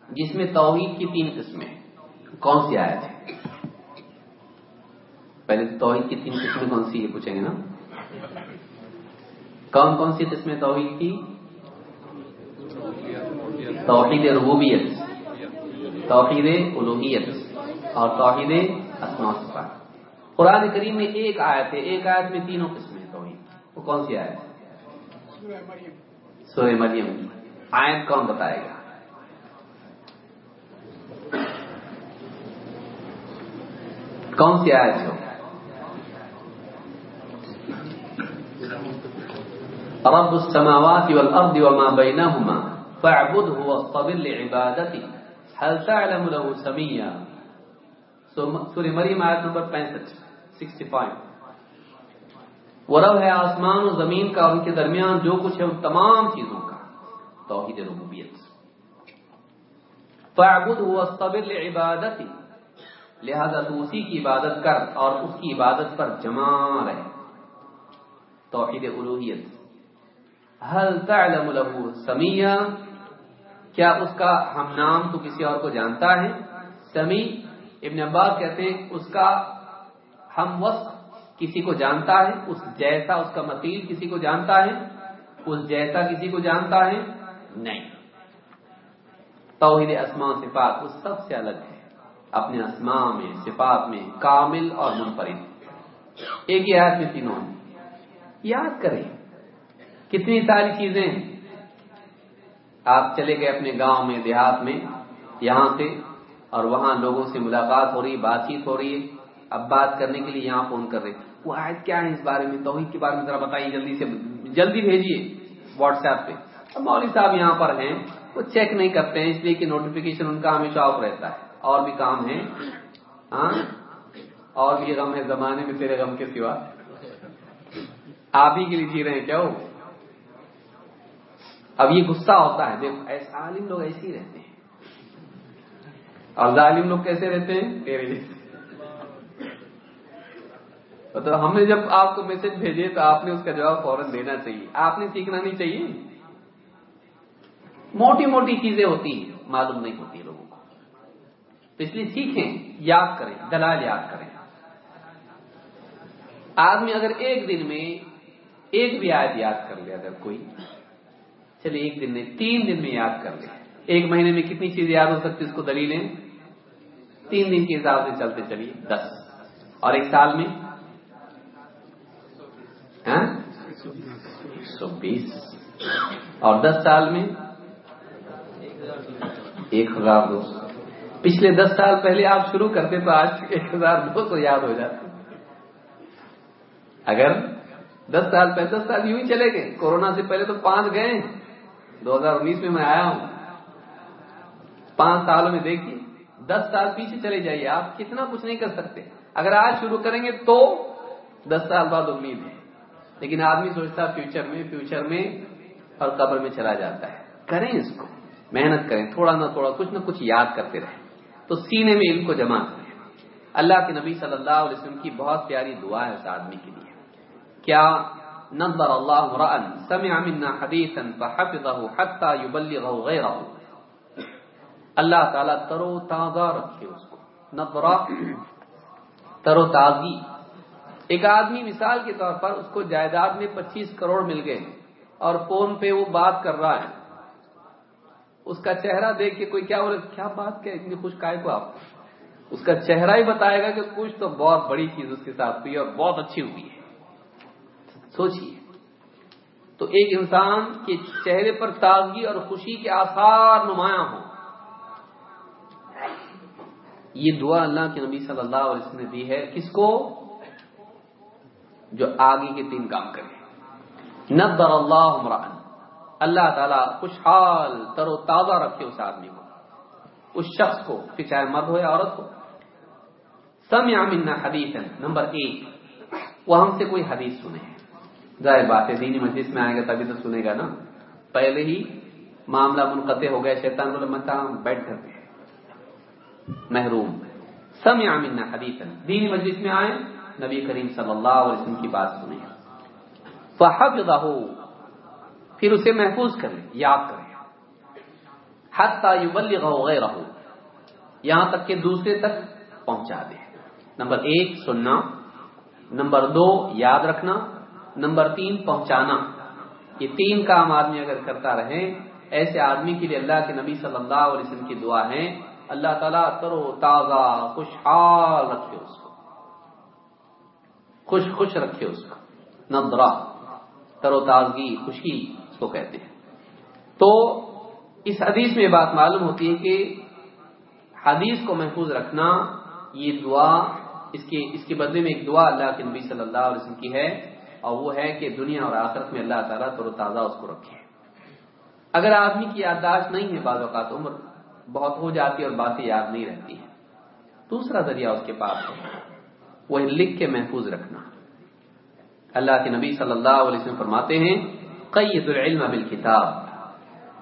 جس میں توحید کی تین قسمیں کون سی آیت ہے؟ پہلے توحید کی تین قسمیں کون سی یہ پوچھیں گے نا؟ کون کون سی قسمیں توحید کی؟ توحید ربوبیت، توحید الوحیت اور توحید اسماء صفات۔ قرآن کریم میں ایک آیت ہے، ایک آیت میں تینوں قسمیں توحید۔ وہ کون سی آیت ہے؟ سورہ مریم آیت کون بتائے گا کون سی آیت ہو رب السماوات والارض وما بينهما فاعبده واصطبر لعبادته هل تعلم له سميا سورہ مریم آیت نمبر 65 65 وہ رب ہے آسمان و زمین کا، ان کے درمیان جو کچھ ہے، ان تمام چیزوں کا۔ توحید ربوبیت۔ فاعبد واصطبر لعبادتی۔ لہذا تو اسی کی عبادت کر اور اس کی عبادت پر جمع رہے۔ توحید الوحیت هل تعلم له سمیہ کیا اس کا ہم نام تو کسی اور کو جانتا ہے؟ سمی ابن عباس کہتے ہیں، اس کا ہم وصف کسی کو جانتا ہے، اس جیسا اس کا متیل کسی کو جانتا ہے، اس جیسا کسی کو جانتا ہے، نہیں۔ توحید اسماء صفات اس سب سے الگ ہے۔ اپنے اسماء میں، صفات میں کامل اور منفرد۔ ایک ہی آیت میں تینوں یاد کریں، کتنی ساری چیزیں آپ چلے گئے اپنے گاؤں میں، دیہات میں، یہاں سے اور وہاں لوگوں سے ملاقات ہو رہی، بات چیت ہو رہی ہے۔ اب بات کرنے کے لیے یہاں فون کر رہے وہ آج کیا ہے اس بارے میں؟ توحید کے بارے میں ذرا بتائیے جلدی سے۔ جلدی بھیجیے واٹس ایپ پہ۔ اب مولوی صاحب یہاں پر ہیں، وہ چیک نہیں کرتے ہیں، اس لیے کہ نوٹیفیکیشن ان کا ہمیشہ آف رہتا ہے۔ اور بھی کام ہے ہاں؟ اور بھی غم ہے زمانے میں تیرے غم کے سوا۔ آپ ہی کے لیے جی رہے ہیں کیا وہ؟ اب یہ غصہ ہوتا ہے۔ دیکھو ایسا عالم لوگ ایسے ہی رہتے ہیں۔ اور ظالم لوگ کیسے رہتے ہیں؟ تیرے جیسے۔ مطلب ہم نے جب آپ کو میسج بھیجے تو آپ نے اس کا جواب فوراً دینا چاہیے۔ آپ نے سیکھنا نہیں چاہیے۔ موٹی موٹی چیزیں ہوتی ہیں، معلوم نہیں ہوتی لوگوں کو۔ اس لیے سیکھیں، یاد کریں دلال یاد کریں۔ آدمی اگر ایک دن میں ایک بھی آیت یاد کر لے، اگر کوئی چلیے ایک دن میں تین دن میں یاد کر لے۔ ایک مہینے میں کتنی چیز یاد ہو سکتی، اس کو دلیلیں؟ تین دن کے حساب سے چلتے چلیے، دس۔ اور ایک سال میں؟ ہاں؟ سو بیس۔ اور دس سال میں؟ ایک ہزار دو سو۔ پچھلے دس سال پہلے آپ شروع کرتے تو آج ایک ہزار دو سو یاد ہو جاتے۔ اگر دس سال پہ دس سال یوں ہی چلے گئے۔ کورونا سے پہلے تو پانچ گئے۔ دو ہزار انیس میں میں آیا ہوں۔ پانچ سالوں میں دیکھیے۔ دس سال پیچھے چلے جائیے۔ آپ کتنا کچھ نہیں کر سکتے۔ اگر آج شروع کریں گے تو دس سال بعد امید ہے۔ لیکن آدمی سوچتا فیوچر میں فیوچر میں اور قبر میں چلا جاتا ہے۔ کریں اس کو۔ محنت کریں۔ تھوڑا نہ تھوڑا، کچھ نہ کچھ یاد کرتے رہیں۔ تو سینے میں علم کو جمع کریں۔ اللہ کے نبی صلی اللہ علیہ وسلم کی بہت پیاری دعا ہے اس آدمی کے لیے۔ کیا نظر اللہ سمع منا حدیثا فحفظه حتى يبلغه غيره اللہ تعالیٰ ترو تازہ رکھے اس کو۔ نظرہ ترو تازی۔ ایک آدمی مثال کے طور پر اس کو جائیداد میں پچیس کروڑ مل گئے اور فون پہ وہ بات کر رہا ہے۔ اس کا چہرہ دیکھ کے کوئی کیا بولے، کیا بات کیا اتنی خوش کائے کو آپ؟ اس کا چہرہ ہی بتائے گا کہ کچھ تو بہت بڑی چیز اس کے ساتھ ہوئی اور بہت اچھی ہوئی ہے۔ سوچیے تو ایک انسان کے چہرے پر تازگی اور خوشی کے آثار نمایاں ہوں۔ یہ دعا اللہ کے نبی صلی اللہ علیہ وسلم نے دی ہے۔ کس کو؟ جو آگے کے تین کام کرے۔ نبر اللہ عمران اللہ تعالیٰ خوشحال، تر و تازہ رکھے اس آدمی کو۔ اس شخص کو، پھر چاہے مرد ہو یا عورت ہو۔ سمع منا حدیث نمبر ایک، وہ ہم سے کوئی حدیث سنے۔ ظاہر بات ہے، دینی مجلس میں آئے گا تبھی تو سنے گا نا۔ پہلے ہی معاملہ منقطع ہو گیا، شیطان بولے متا بیٹھ کر محروم۔ سمع منا حدیث دینی مجلس میں آئے۔ نبی کریم صلی اللہ علیہ وسلم کی بات سنیں۔ فحفظہ پھر اسے محفوظ کریں، یاد کریں۔ حتی یبلغہ غیرہ یہاں تک کہ دوسرے تک پہنچا دے نمبر ایک، سننا۔ نمبر دو، یاد رکھنا۔ نمبر تین، پہنچانا۔ یہ تین کام آدمی اگر کرتا رہے، ایسے آدمی کے لیے اللہ کے نبی صلی اللہ علیہ وسلم کی دعا ہے، اللہ تعالیٰ کرو تازہ، خوشحال رکھے اس کو۔ خوش خوش رکھے اس کو نبرا ترو تازگی، خوشی، اس کو کہتے ہیں۔ تو اس حدیث میں بات معلوم ہوتی ہے کہ حدیث کو محفوظ رکھنا، یہ دعا، اس کے اس کے بدلے میں ایک دعا اللہ کے نبی صلی اللہ علیہ وسلم کی ہے، اور وہ ہے کہ دنیا اور آخرت میں اللہ تعالیٰ تر و تازہ اس کو رکھے۔ اگر آدمی کی یادداشت نہیں ہے بعض اوقات عمر، بہت ہو جاتی ہے اور باتیں یاد نہیں رہتی ہیں۔ دوسرا ذریعہ اس کے پاس ہے۔ وہ لکھ کے محفوظ رکھنا۔ اللہ کے نبی صلی اللہ علیہ وسلم فرماتے ہیں، قید العلم بالکتاب،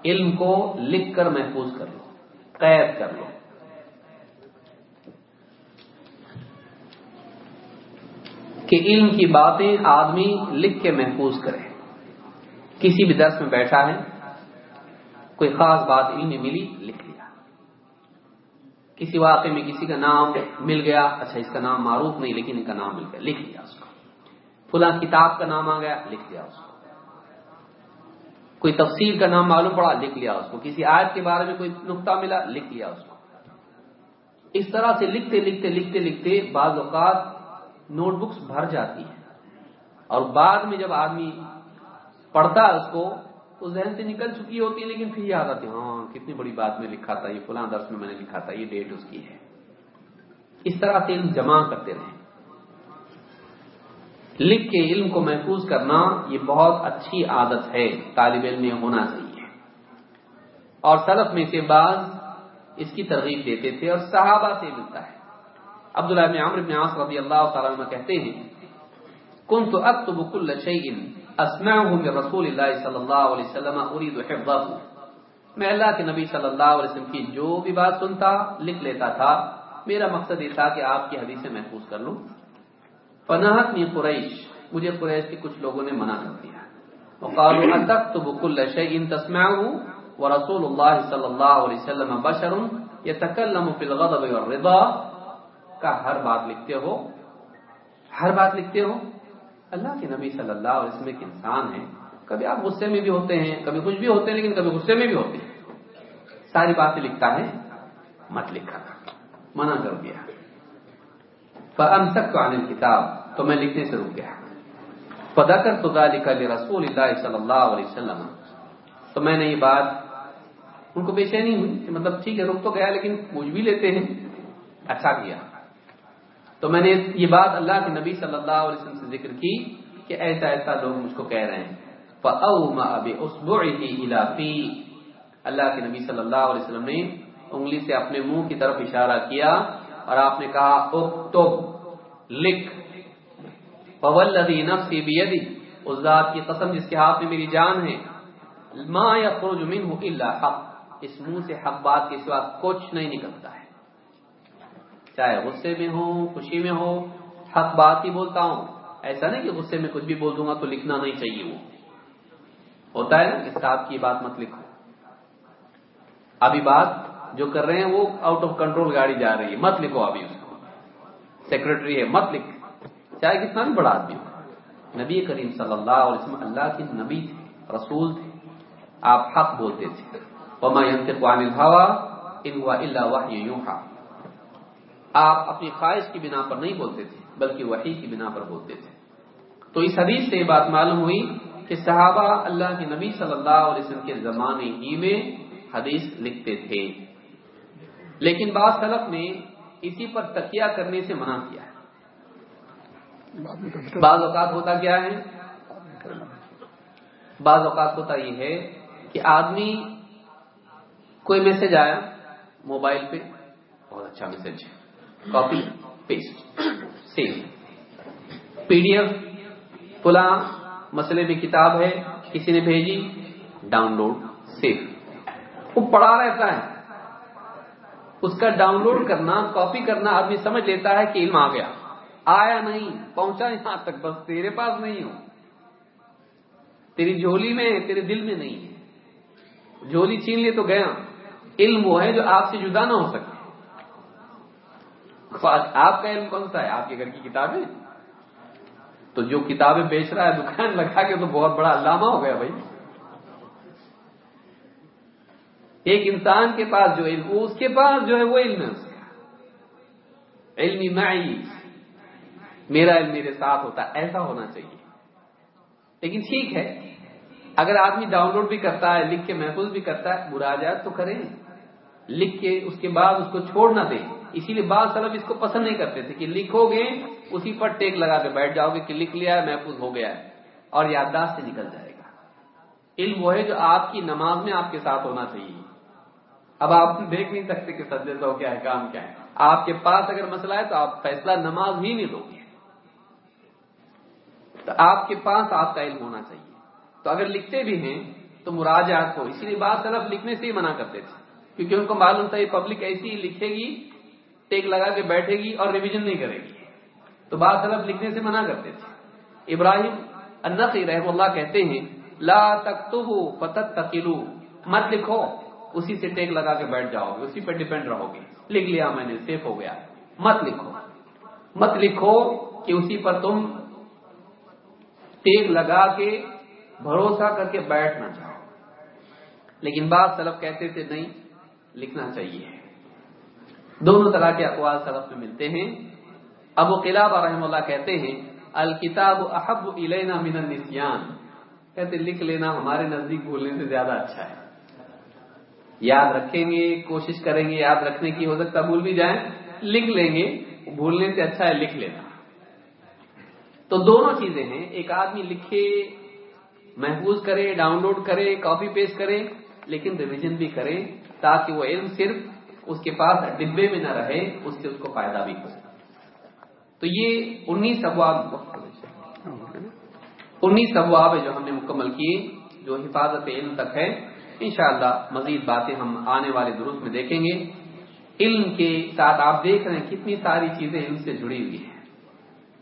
علم کو لکھ کر محفوظ کر لو، قید کر لو۔ کہ علم کی باتیں آدمی لکھ کے محفوظ کرے۔ کسی بھی درس میں بیٹھا ہے، کوئی خاص بات علم میں ملی، لکھ لیا کسی واقعے میں کسی کا نام مل گیا اچھا اس کا نام معروف نہیں، لیکن ان کا نام مل گیا، لکھ لیا اس کو۔ فلاں کتاب کا نام آ گیا، لکھ لیا اس کو۔ کوئی تفصیل کا نام معلوم پڑا، لکھ لیا اس کو۔ کسی آیت کے بارے میں کوئی نقطہ ملا، لکھ لیا اس کو۔ اس طرح سے لکھتے لکھتے لکھتے لکھتے بعض اوقات نوٹ بکس بھر جاتی ہیں۔ اور بعد میں جب آدمی پڑھتا ہے اس کو اس ذہن سے نکل چکی ہوتی ہے لیکن پھر یاد آتی ہاں کتنی بڑی بات میں لکھا تھا، یہ فلاں درس میں میں نے لکھا تھا، یہ ڈیٹ اس کی ہے۔ اس طرح سے علم جمع کرتے رہیں۔ لکھ کے علم کو محفوظ کرنا یہ بہت اچھی عادت ہے، طالب علم میں ہونا چاہیے۔ اور سلف میں سے بعض اس کی ترغیب دیتے تھے اور صحابہ سے ملتا ہے۔ عبداللہ بن عمر بن عاص رضی اللہ تعالیٰ عنہ کہتے ہیں کن تو اکتب کل شیء اسمعه من رسول اللہ صلی اللہ علیہ وسلم اريد حفظه. میں اللہ کے نبی صلی اللہ علیہ وسلم کی جو بھی بات سنتا، لکھ لیتا تھا، میرا مقصد یہ تھا کہ آپ کی حدیثیں محفوظ کر لوں۔ فناحت میں قریش، مجھے قریش کے کچھ لوگوں نے منع کر دیا۔ وقالوا اتكتب كل شيء تسمعه؟ ورسول الله صلی اللہ علیہ وسلم بشر يتكلم في الغضب والرضا۔ کا ہر بات لکھتے ہو؟ ہر بات لکھتے ہو؟ اللہ کے نبی صلی اللہ علیہ وسلم ایک انسان ہے کبھی آپ غصے میں بھی ہوتے ہیں، کبھی کچھ بھی ہوتے ہیں، لیکن کبھی غصے میں بھی ہوتے ہیں۔ ساری باتیں لکھتا ہے، مت لکھا۔ منع کر دیا۔ فم تک تو عن کتاب تو میں لکھنے سے رک گیا۔ پدا کر تو لکھا رسول اللہ صلی اللہ علیہ وسلم۔ تو میں نے یہ بات، ان کو بے چینی ہوئی کہ مطلب ٹھیک ہے، رک تو گیا، لیکن پوچھ بھی لیتے ہیں۔ اچھا کیا۔ تو میں نے یہ بات اللہ کے نبی صلی اللہ علیہ وسلم سے ذکر کی کہ ایسا ایسا لوگ مجھ کو کہہ رہے ہیں۔ اللہ کے نبی صلی اللہ علیہ وسلم نے انگلی سے اپنے منہ کی طرف اشارہ کیا اور آپ نے کہا، اکتب، لکھ۔ فولدی نفسی بیدی اس ذات کی قسم جس کے ہاتھ میں میری جان ہے۔ ما یخرج منہ الا حق۔ اس منہ سے حق بات کے سوا کچھ نہیں نکلتا ہے۔ چاہے غصے میں ہو، خوشی میں ہو، حق بات ہی بولتا ہوں۔ ایسا نہیں کہ غصے میں کچھ بھی بول دوں گا تو لکھنا نہیں چاہیے وہ۔ ہوتا ہے نا کہ صاحب کی بات مت لکھو۔ ابھی بات جو کر رہے ہیں وہ آؤٹ آف کنٹرول گاڑی جا رہی ہے۔ مت لکھو ابھی اس کو۔ سیکرٹری ہے، مت لکھ۔ چاہے کتنا بھی بڑا آدمی ہو۔ نبی کریم صلی اللہ علیہ وسلم اللہ کے نبی تھے، رسول تھے۔ آپ حق بولتے تھے۔ وما ينطق عن الهوى ان هو الا وحي يوحى۔ آپ اپنی خواہش کی بنا پر نہیں بولتے تھے، بلکہ وحی کی بنا پر بولتے تھے۔ تو اس حدیث سے یہ بات معلوم ہوئی کہ صحابہ اللہ کے نبی صلی اللہ علیہ وسلم کے زمانے ہی میں حدیث لکھتے تھے۔ لیکن بعض سلف نے اسی پر تکیہ کرنے سے منع کیا ہے۔ بعض اوقات ہوتا کیا ہے؟ بعض اوقات ہوتا یہ ہے کہ آدمی کوئی میسج آیا موبائل پہ، بہت اچھا میسج ہے۔ Copy paste save P D F فلاں مسئلے میں کتاب ہے، کسی نے بھیجی ڈاؤن لوڈ سیو وہ پڑا رہتا ہے۔ اس کا ڈاؤن لوڈ کرنا کاپی کرنا آدمی سمجھ لیتا ہے کہ علم آ گیا۔ آیا نہیں، پہنچا یہاں تک، بس تیرے پاس نہیں ہو تیری جھولی میں تیرے دل میں نہیں ہے۔ جھولی چھین لیے تو گیا۔ علم وہ ہے جو آپ سے جدا نہ ہو سکے۔ آپ کا علم کون سا ہے؟ آپ کے گھر کی کتابیں؟ تو جو کتابیں بیچ رہا ہے دکان لگا کے تو بہت بڑا علامہ ہو گیا بھائی۔ ایک انسان کے پاس جو علم اس کے پاس جو ہے وہ علم ہے۔ اس کا علمی معی میرا علم میرے ساتھ ہوتا ہے، ایسا ہونا چاہیے۔ لیکن ٹھیک ہے، اگر آدمی ڈاؤن لوڈ بھی کرتا ہے، لکھ کے محفوظ بھی کرتا ہے مراجات تو کریں۔ لکھ کے اس کے بعد اس کو چھوڑ نہ دیں۔ اسی لیے بعض سلب اس کو پسند نہیں کرتے تھے کہ لکھو گے، اسی پر ٹیک لگا کے بیٹھ جاؤ گے کہ لکھ لیا ہے، محفوظ ہو گیا ہے، اور یادداشت سے نکل جائے گا۔ علم وہ ہے جو آپ کی نماز میں آپ کے ساتھ ہونا چاہیے۔ اب آپ دیکھ نہیں سکتے کہ سجدے تو کیا ہے کام کیا ہے آپ کے پاس اگر مسئلہ ہے تو آپ فیصلہ نماز ہی نہیں لو گے۔ تو آپ کے پاس آپ کا علم ہونا چاہیے۔ تو اگر لکھتے بھی ہیں تو مراجعات کو، اسی لیے بات طرف لکھنے سے ہی منع کرتے تھے۔ کیونکہ ان کو معلوم تھا یہ پبلک ایسی ہی لکھے گی ٹیک لگا کے بیٹھے گی اور ریویژن نہیں کرے گی۔ تو بات طرف لکھنے سے منع کرتے تھے۔ ابراہیم النقی رحم اللہ کہتے ہیں، لا تکتبو فتت تقلو مت لکھو، اسی سے ٹیک لگا کے بیٹھ جاؤ گے، اسی پہ ڈیپینڈ رہو گے۔ لکھ لیا میں نے سیف ہو گیا۔ مت لکھو۔ مت لکھو کہ اسی پر تم ٹیک لگا کے بھروسہ کر کے بیٹھ نہ جاؤ۔ لیکن بعض سلف کہتے تھے، نہیں، لکھنا چاہیے۔ دونوں طرح کے اقوال سلف میں ملتے ہیں۔ ابو قلاب رحم اللہ کہتے ہیں، الکتاب احب الینا من النسیان۔ کہتے لکھ لینا، ہمارے نزدیک بھولنے سے زیادہ اچھا ہے۔ یاد رکھیں گے، کوشش کریں گے، یاد رکھنے کی ہو سکتا، بھول بھی جائیں۔ لکھ لیں گے بھولنے سے اچھا ہے، لکھ لینا۔ تو دونوں چیزیں ہیں۔ ایک آدمی لکھے، محفوظ کرے، ڈاؤن لوڈ کرے، کاپی پیسٹ کرے، لیکن ریویژن بھی کرے، تاکہ وہ علم صرف اس کے پاس ڈبے میں نہ رہے، اس سے اس کو فائدہ بھی ہو تو یہ انیس ابواب انیس ابواب جو ہم نے مکمل کیے، جو حفاظت علم تک ہے انشاءاللہ مزید باتیں ہم آنے والے درست میں دیکھیں گے۔ علم کے ساتھ آپ دیکھ رہے ہیں کتنی ساری چیزیں علم سے جڑی ہوئی ہیں۔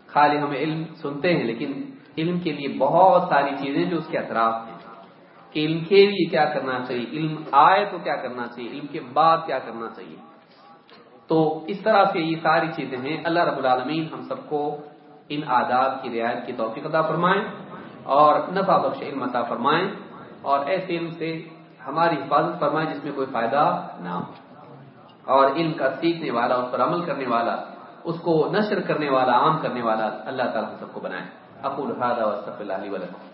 خالی ہمیں علم سنتے ہیں، لیکن علم کے لیے بہت ساری چیزیں جو اس کے اطراف ہیں۔ کہ علم کے لیے کیا کرنا چاہیے؟ علم آئے تو کیا کرنا چاہیے؟ علم کے بعد کیا کرنا چاہیے؟ تو اس طرح سے یہ ساری چیزیں ہیں۔ اللہ رب العالمین ہم سب کو ان آداب کی رعایت کی توفیق عطا فرمائیں اور نفع بخش علم عطا فرمائیں اور ایسے علم سے ہماری حفاظت فرمائیں جس میں کوئی فائدہ نہ ہو۔ اور علم کا سیکھنے والا، اس پر عمل کرنے والا، اس کو نشر کرنے والا، عام کرنے والا اللہ تعالیٰ ہم سب کو بنائے۔ ابو الحادہ وصف اللہ علیہ ولکم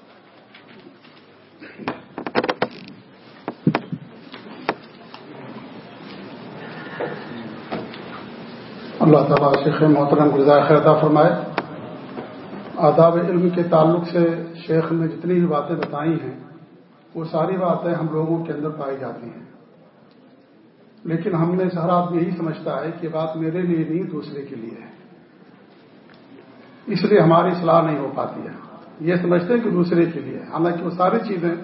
اللہ تعالیٰ شیخ محترم گزار خیرتا فرمائے۔ آداب علم کے تعلق سے شیخ نے جتنی بھی باتیں بتائی ہیں، وہ ساری باتیں ہم لوگوں کے اندر پائی جاتی ہیں۔ لیکن ہم نے ہر آدمی یہی سمجھتا ہے کہ بات میرے لیے نہیں، دوسرے کے لیے ہے۔ اس لیے ہماری صلاح نہیں ہو پاتی ہے۔ یہ سمجھتے ہیں کہ دوسرے کے لیے حالانکہ وہ ساری چیزیں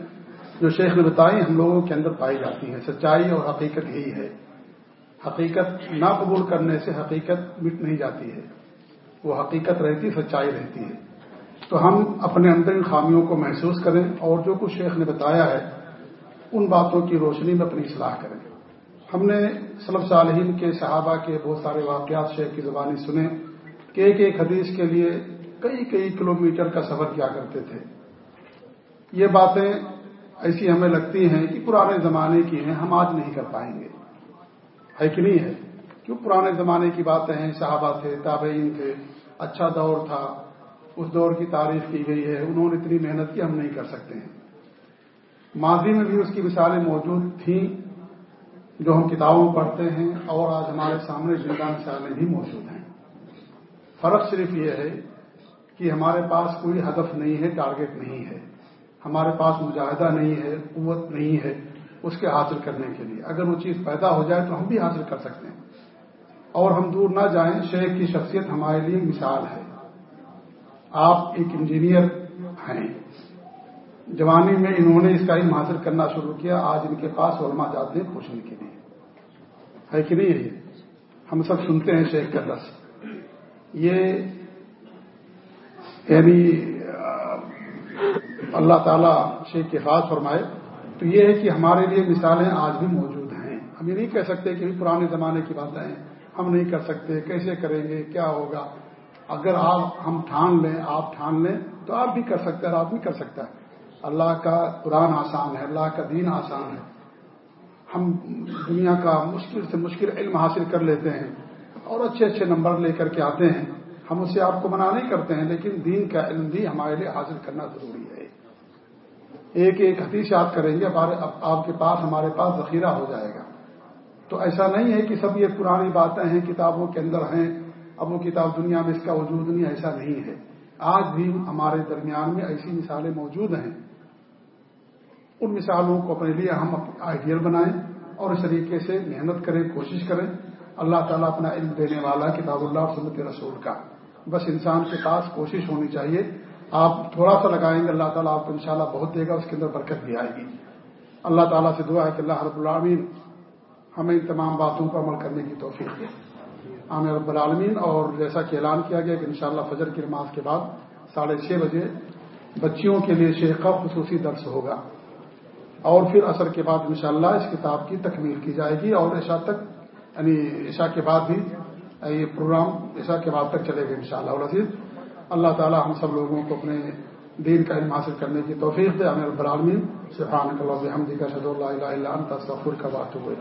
جو شیخ نے بتائی ہم لوگوں کے اندر پائی جاتی ہیں۔ سچائی اور حقیقت یہی ہے۔ حقیقت نہ قبول کرنے سے حقیقت مٹ نہیں جاتی ہے۔ وہ حقیقت رہتی سچائی رہتی ہے۔ تو ہم اپنے اندر ان خامیوں کو محسوس کریں اور جو کچھ شیخ نے بتایا ہے، ان باتوں کی روشنی میں اپنی اصلاح کریں۔ ہم نے سلب صالحین کے صحابہ کے بہت سارے واقعات شیخ کی زبانی سنے کہ ایک ایک حدیث کے لیے کئی کئی کلومیٹر کا سفر کیا کرتے تھے۔ یہ باتیں ایسی ہمیں لگتی ہیں کہ پرانے زمانے کی ہیں، ہم آج نہیں کر پائیں گے۔ ہے کہ نہیں ہے؟ کیوں پرانے زمانے کی باتیں ہیں؟ صحابہ تھے، تابعین تھے اچھا دور تھا، اس دور کی تعریف کی گئی ہے، انہوں نے اتنی محنت کی، ہم نہیں کر سکتے ہیں۔ ماضی میں بھی اس کی مثالیں موجود تھیں جو ہم کتابوں میں پڑھتے ہیں، اور آج ہمارے سامنے زندہ مثالیں بھی موجود ہیں۔ فرق صرف یہ ہے کہ ہمارے پاس کوئی ہدف نہیں ہے، ٹارگیٹ نہیں ہے۔ ہمارے پاس مجاہدہ نہیں ہے، قوت نہیں ہے۔ اس کے حاصل کرنے کے لیے۔ اگر وہ چیز پیدا ہو جائے تو ہم بھی حاصل کر سکتے ہیں۔ اور ہم دور نہ جائیں، شیخ کی شخصیت ہمارے لیے مثال ہے۔ آپ ایک انجینئر ہیں۔ جوانی میں انہوں نے اس کا علم حاصل کرنا شروع کیا۔ آج ان کے پاس علماء جاتے ہیں پوچھنے کے لیے۔ ہے کہ نہیں ہے؟ ہم سب سنتے ہیں شیخ کا دس یہ یعنی اللہ تعالیٰ شیخ کے خاص فرمائے۔ تو یہ ہے کہ ہمارے لیے مثالیں آج بھی موجود ہیں۔ ہم یہ نہیں کہہ سکتے کہ پرانے زمانے کی باتیں ہیں۔ ہم نہیں کر سکتے کیسے کریں گے، کیا ہوگا۔ اگر آپ، ہم ٹھان لیں، آپ ٹھان لیں تو آپ بھی کر سکتے ہیں آپ بھی کر سکتا ہے۔ اللہ کا قرآن آسان ہے، اللہ کا دین آسان ہے۔ ہم دنیا کا مشکل سے مشکل علم حاصل کر لیتے ہیں اور اچھے اچھے نمبر لے کر کے آتے ہیں۔ ہم اسے آپ کو منع نہیں کرتے ہیں، لیکن دین کا علم بھی ہمارے لیے حاصل کرنا ضروری ہے۔ ایک ایک حدیث یاد کریں گے آپ کے پاس ہمارے پاس ذخیرہ ہو جائے گا۔ تو ایسا نہیں ہے کہ سب یہ پرانی باتیں ہیں، کتابوں کے اندر ہیں، اب وہ کتاب دنیا میں اس کا وجود نہیں، ایسا نہیں ہے۔ آج بھی ہمارے درمیان میں ایسی مثالیں موجود ہیں۔ ان مثالوں کو اپنے لیے ہم آئیڈیل بنائیں اور اس طریقے سے محنت کریں، کوشش کریں۔ اللہ تعالیٰ اپنا علم دینے والا کتاب اللہ سنت رسول کا۔ بس انسان کے پاس کوشش ہونی چاہیے آپ تھوڑا سا لگائیں گے، اللہ تعالیٰ آپ کو انشاءاللہ بہت دے گا، اس کے اندر برکت بھی آئے گی۔ اللہ تعالیٰ سے دعا ہے کہ اللہ رب العالمین ہمیں ان تمام باتوں پر عمل کرنے کی توفیق دے۔ عامر رب العالمین۔ اور جیسا کہ اعلان کیا گیا کہ انشاءاللہ فجر کی نماز کے بعد ساڑھے چھ بجے بچیوں کے لیے شیخ کا خصوصی درس ہوگا۔ اور پھر اثر کے بعد انشاءاللہ اس کتاب کی تکمیل کی جائے گی اور عشاء تک یعنی عشاء کے بعد بھی یہ پروگرام عشاء کے بعد تک چلے گا ان شاء اللہ اللہ تعالیٰ ہم سب لوگوں کو اپنے دین کا علم حاصل کرنے کی توفیق دے۔ ہمیں برالمین صفان اللہ حمدی کا شد اللہ انت سفر کا بات ہوئے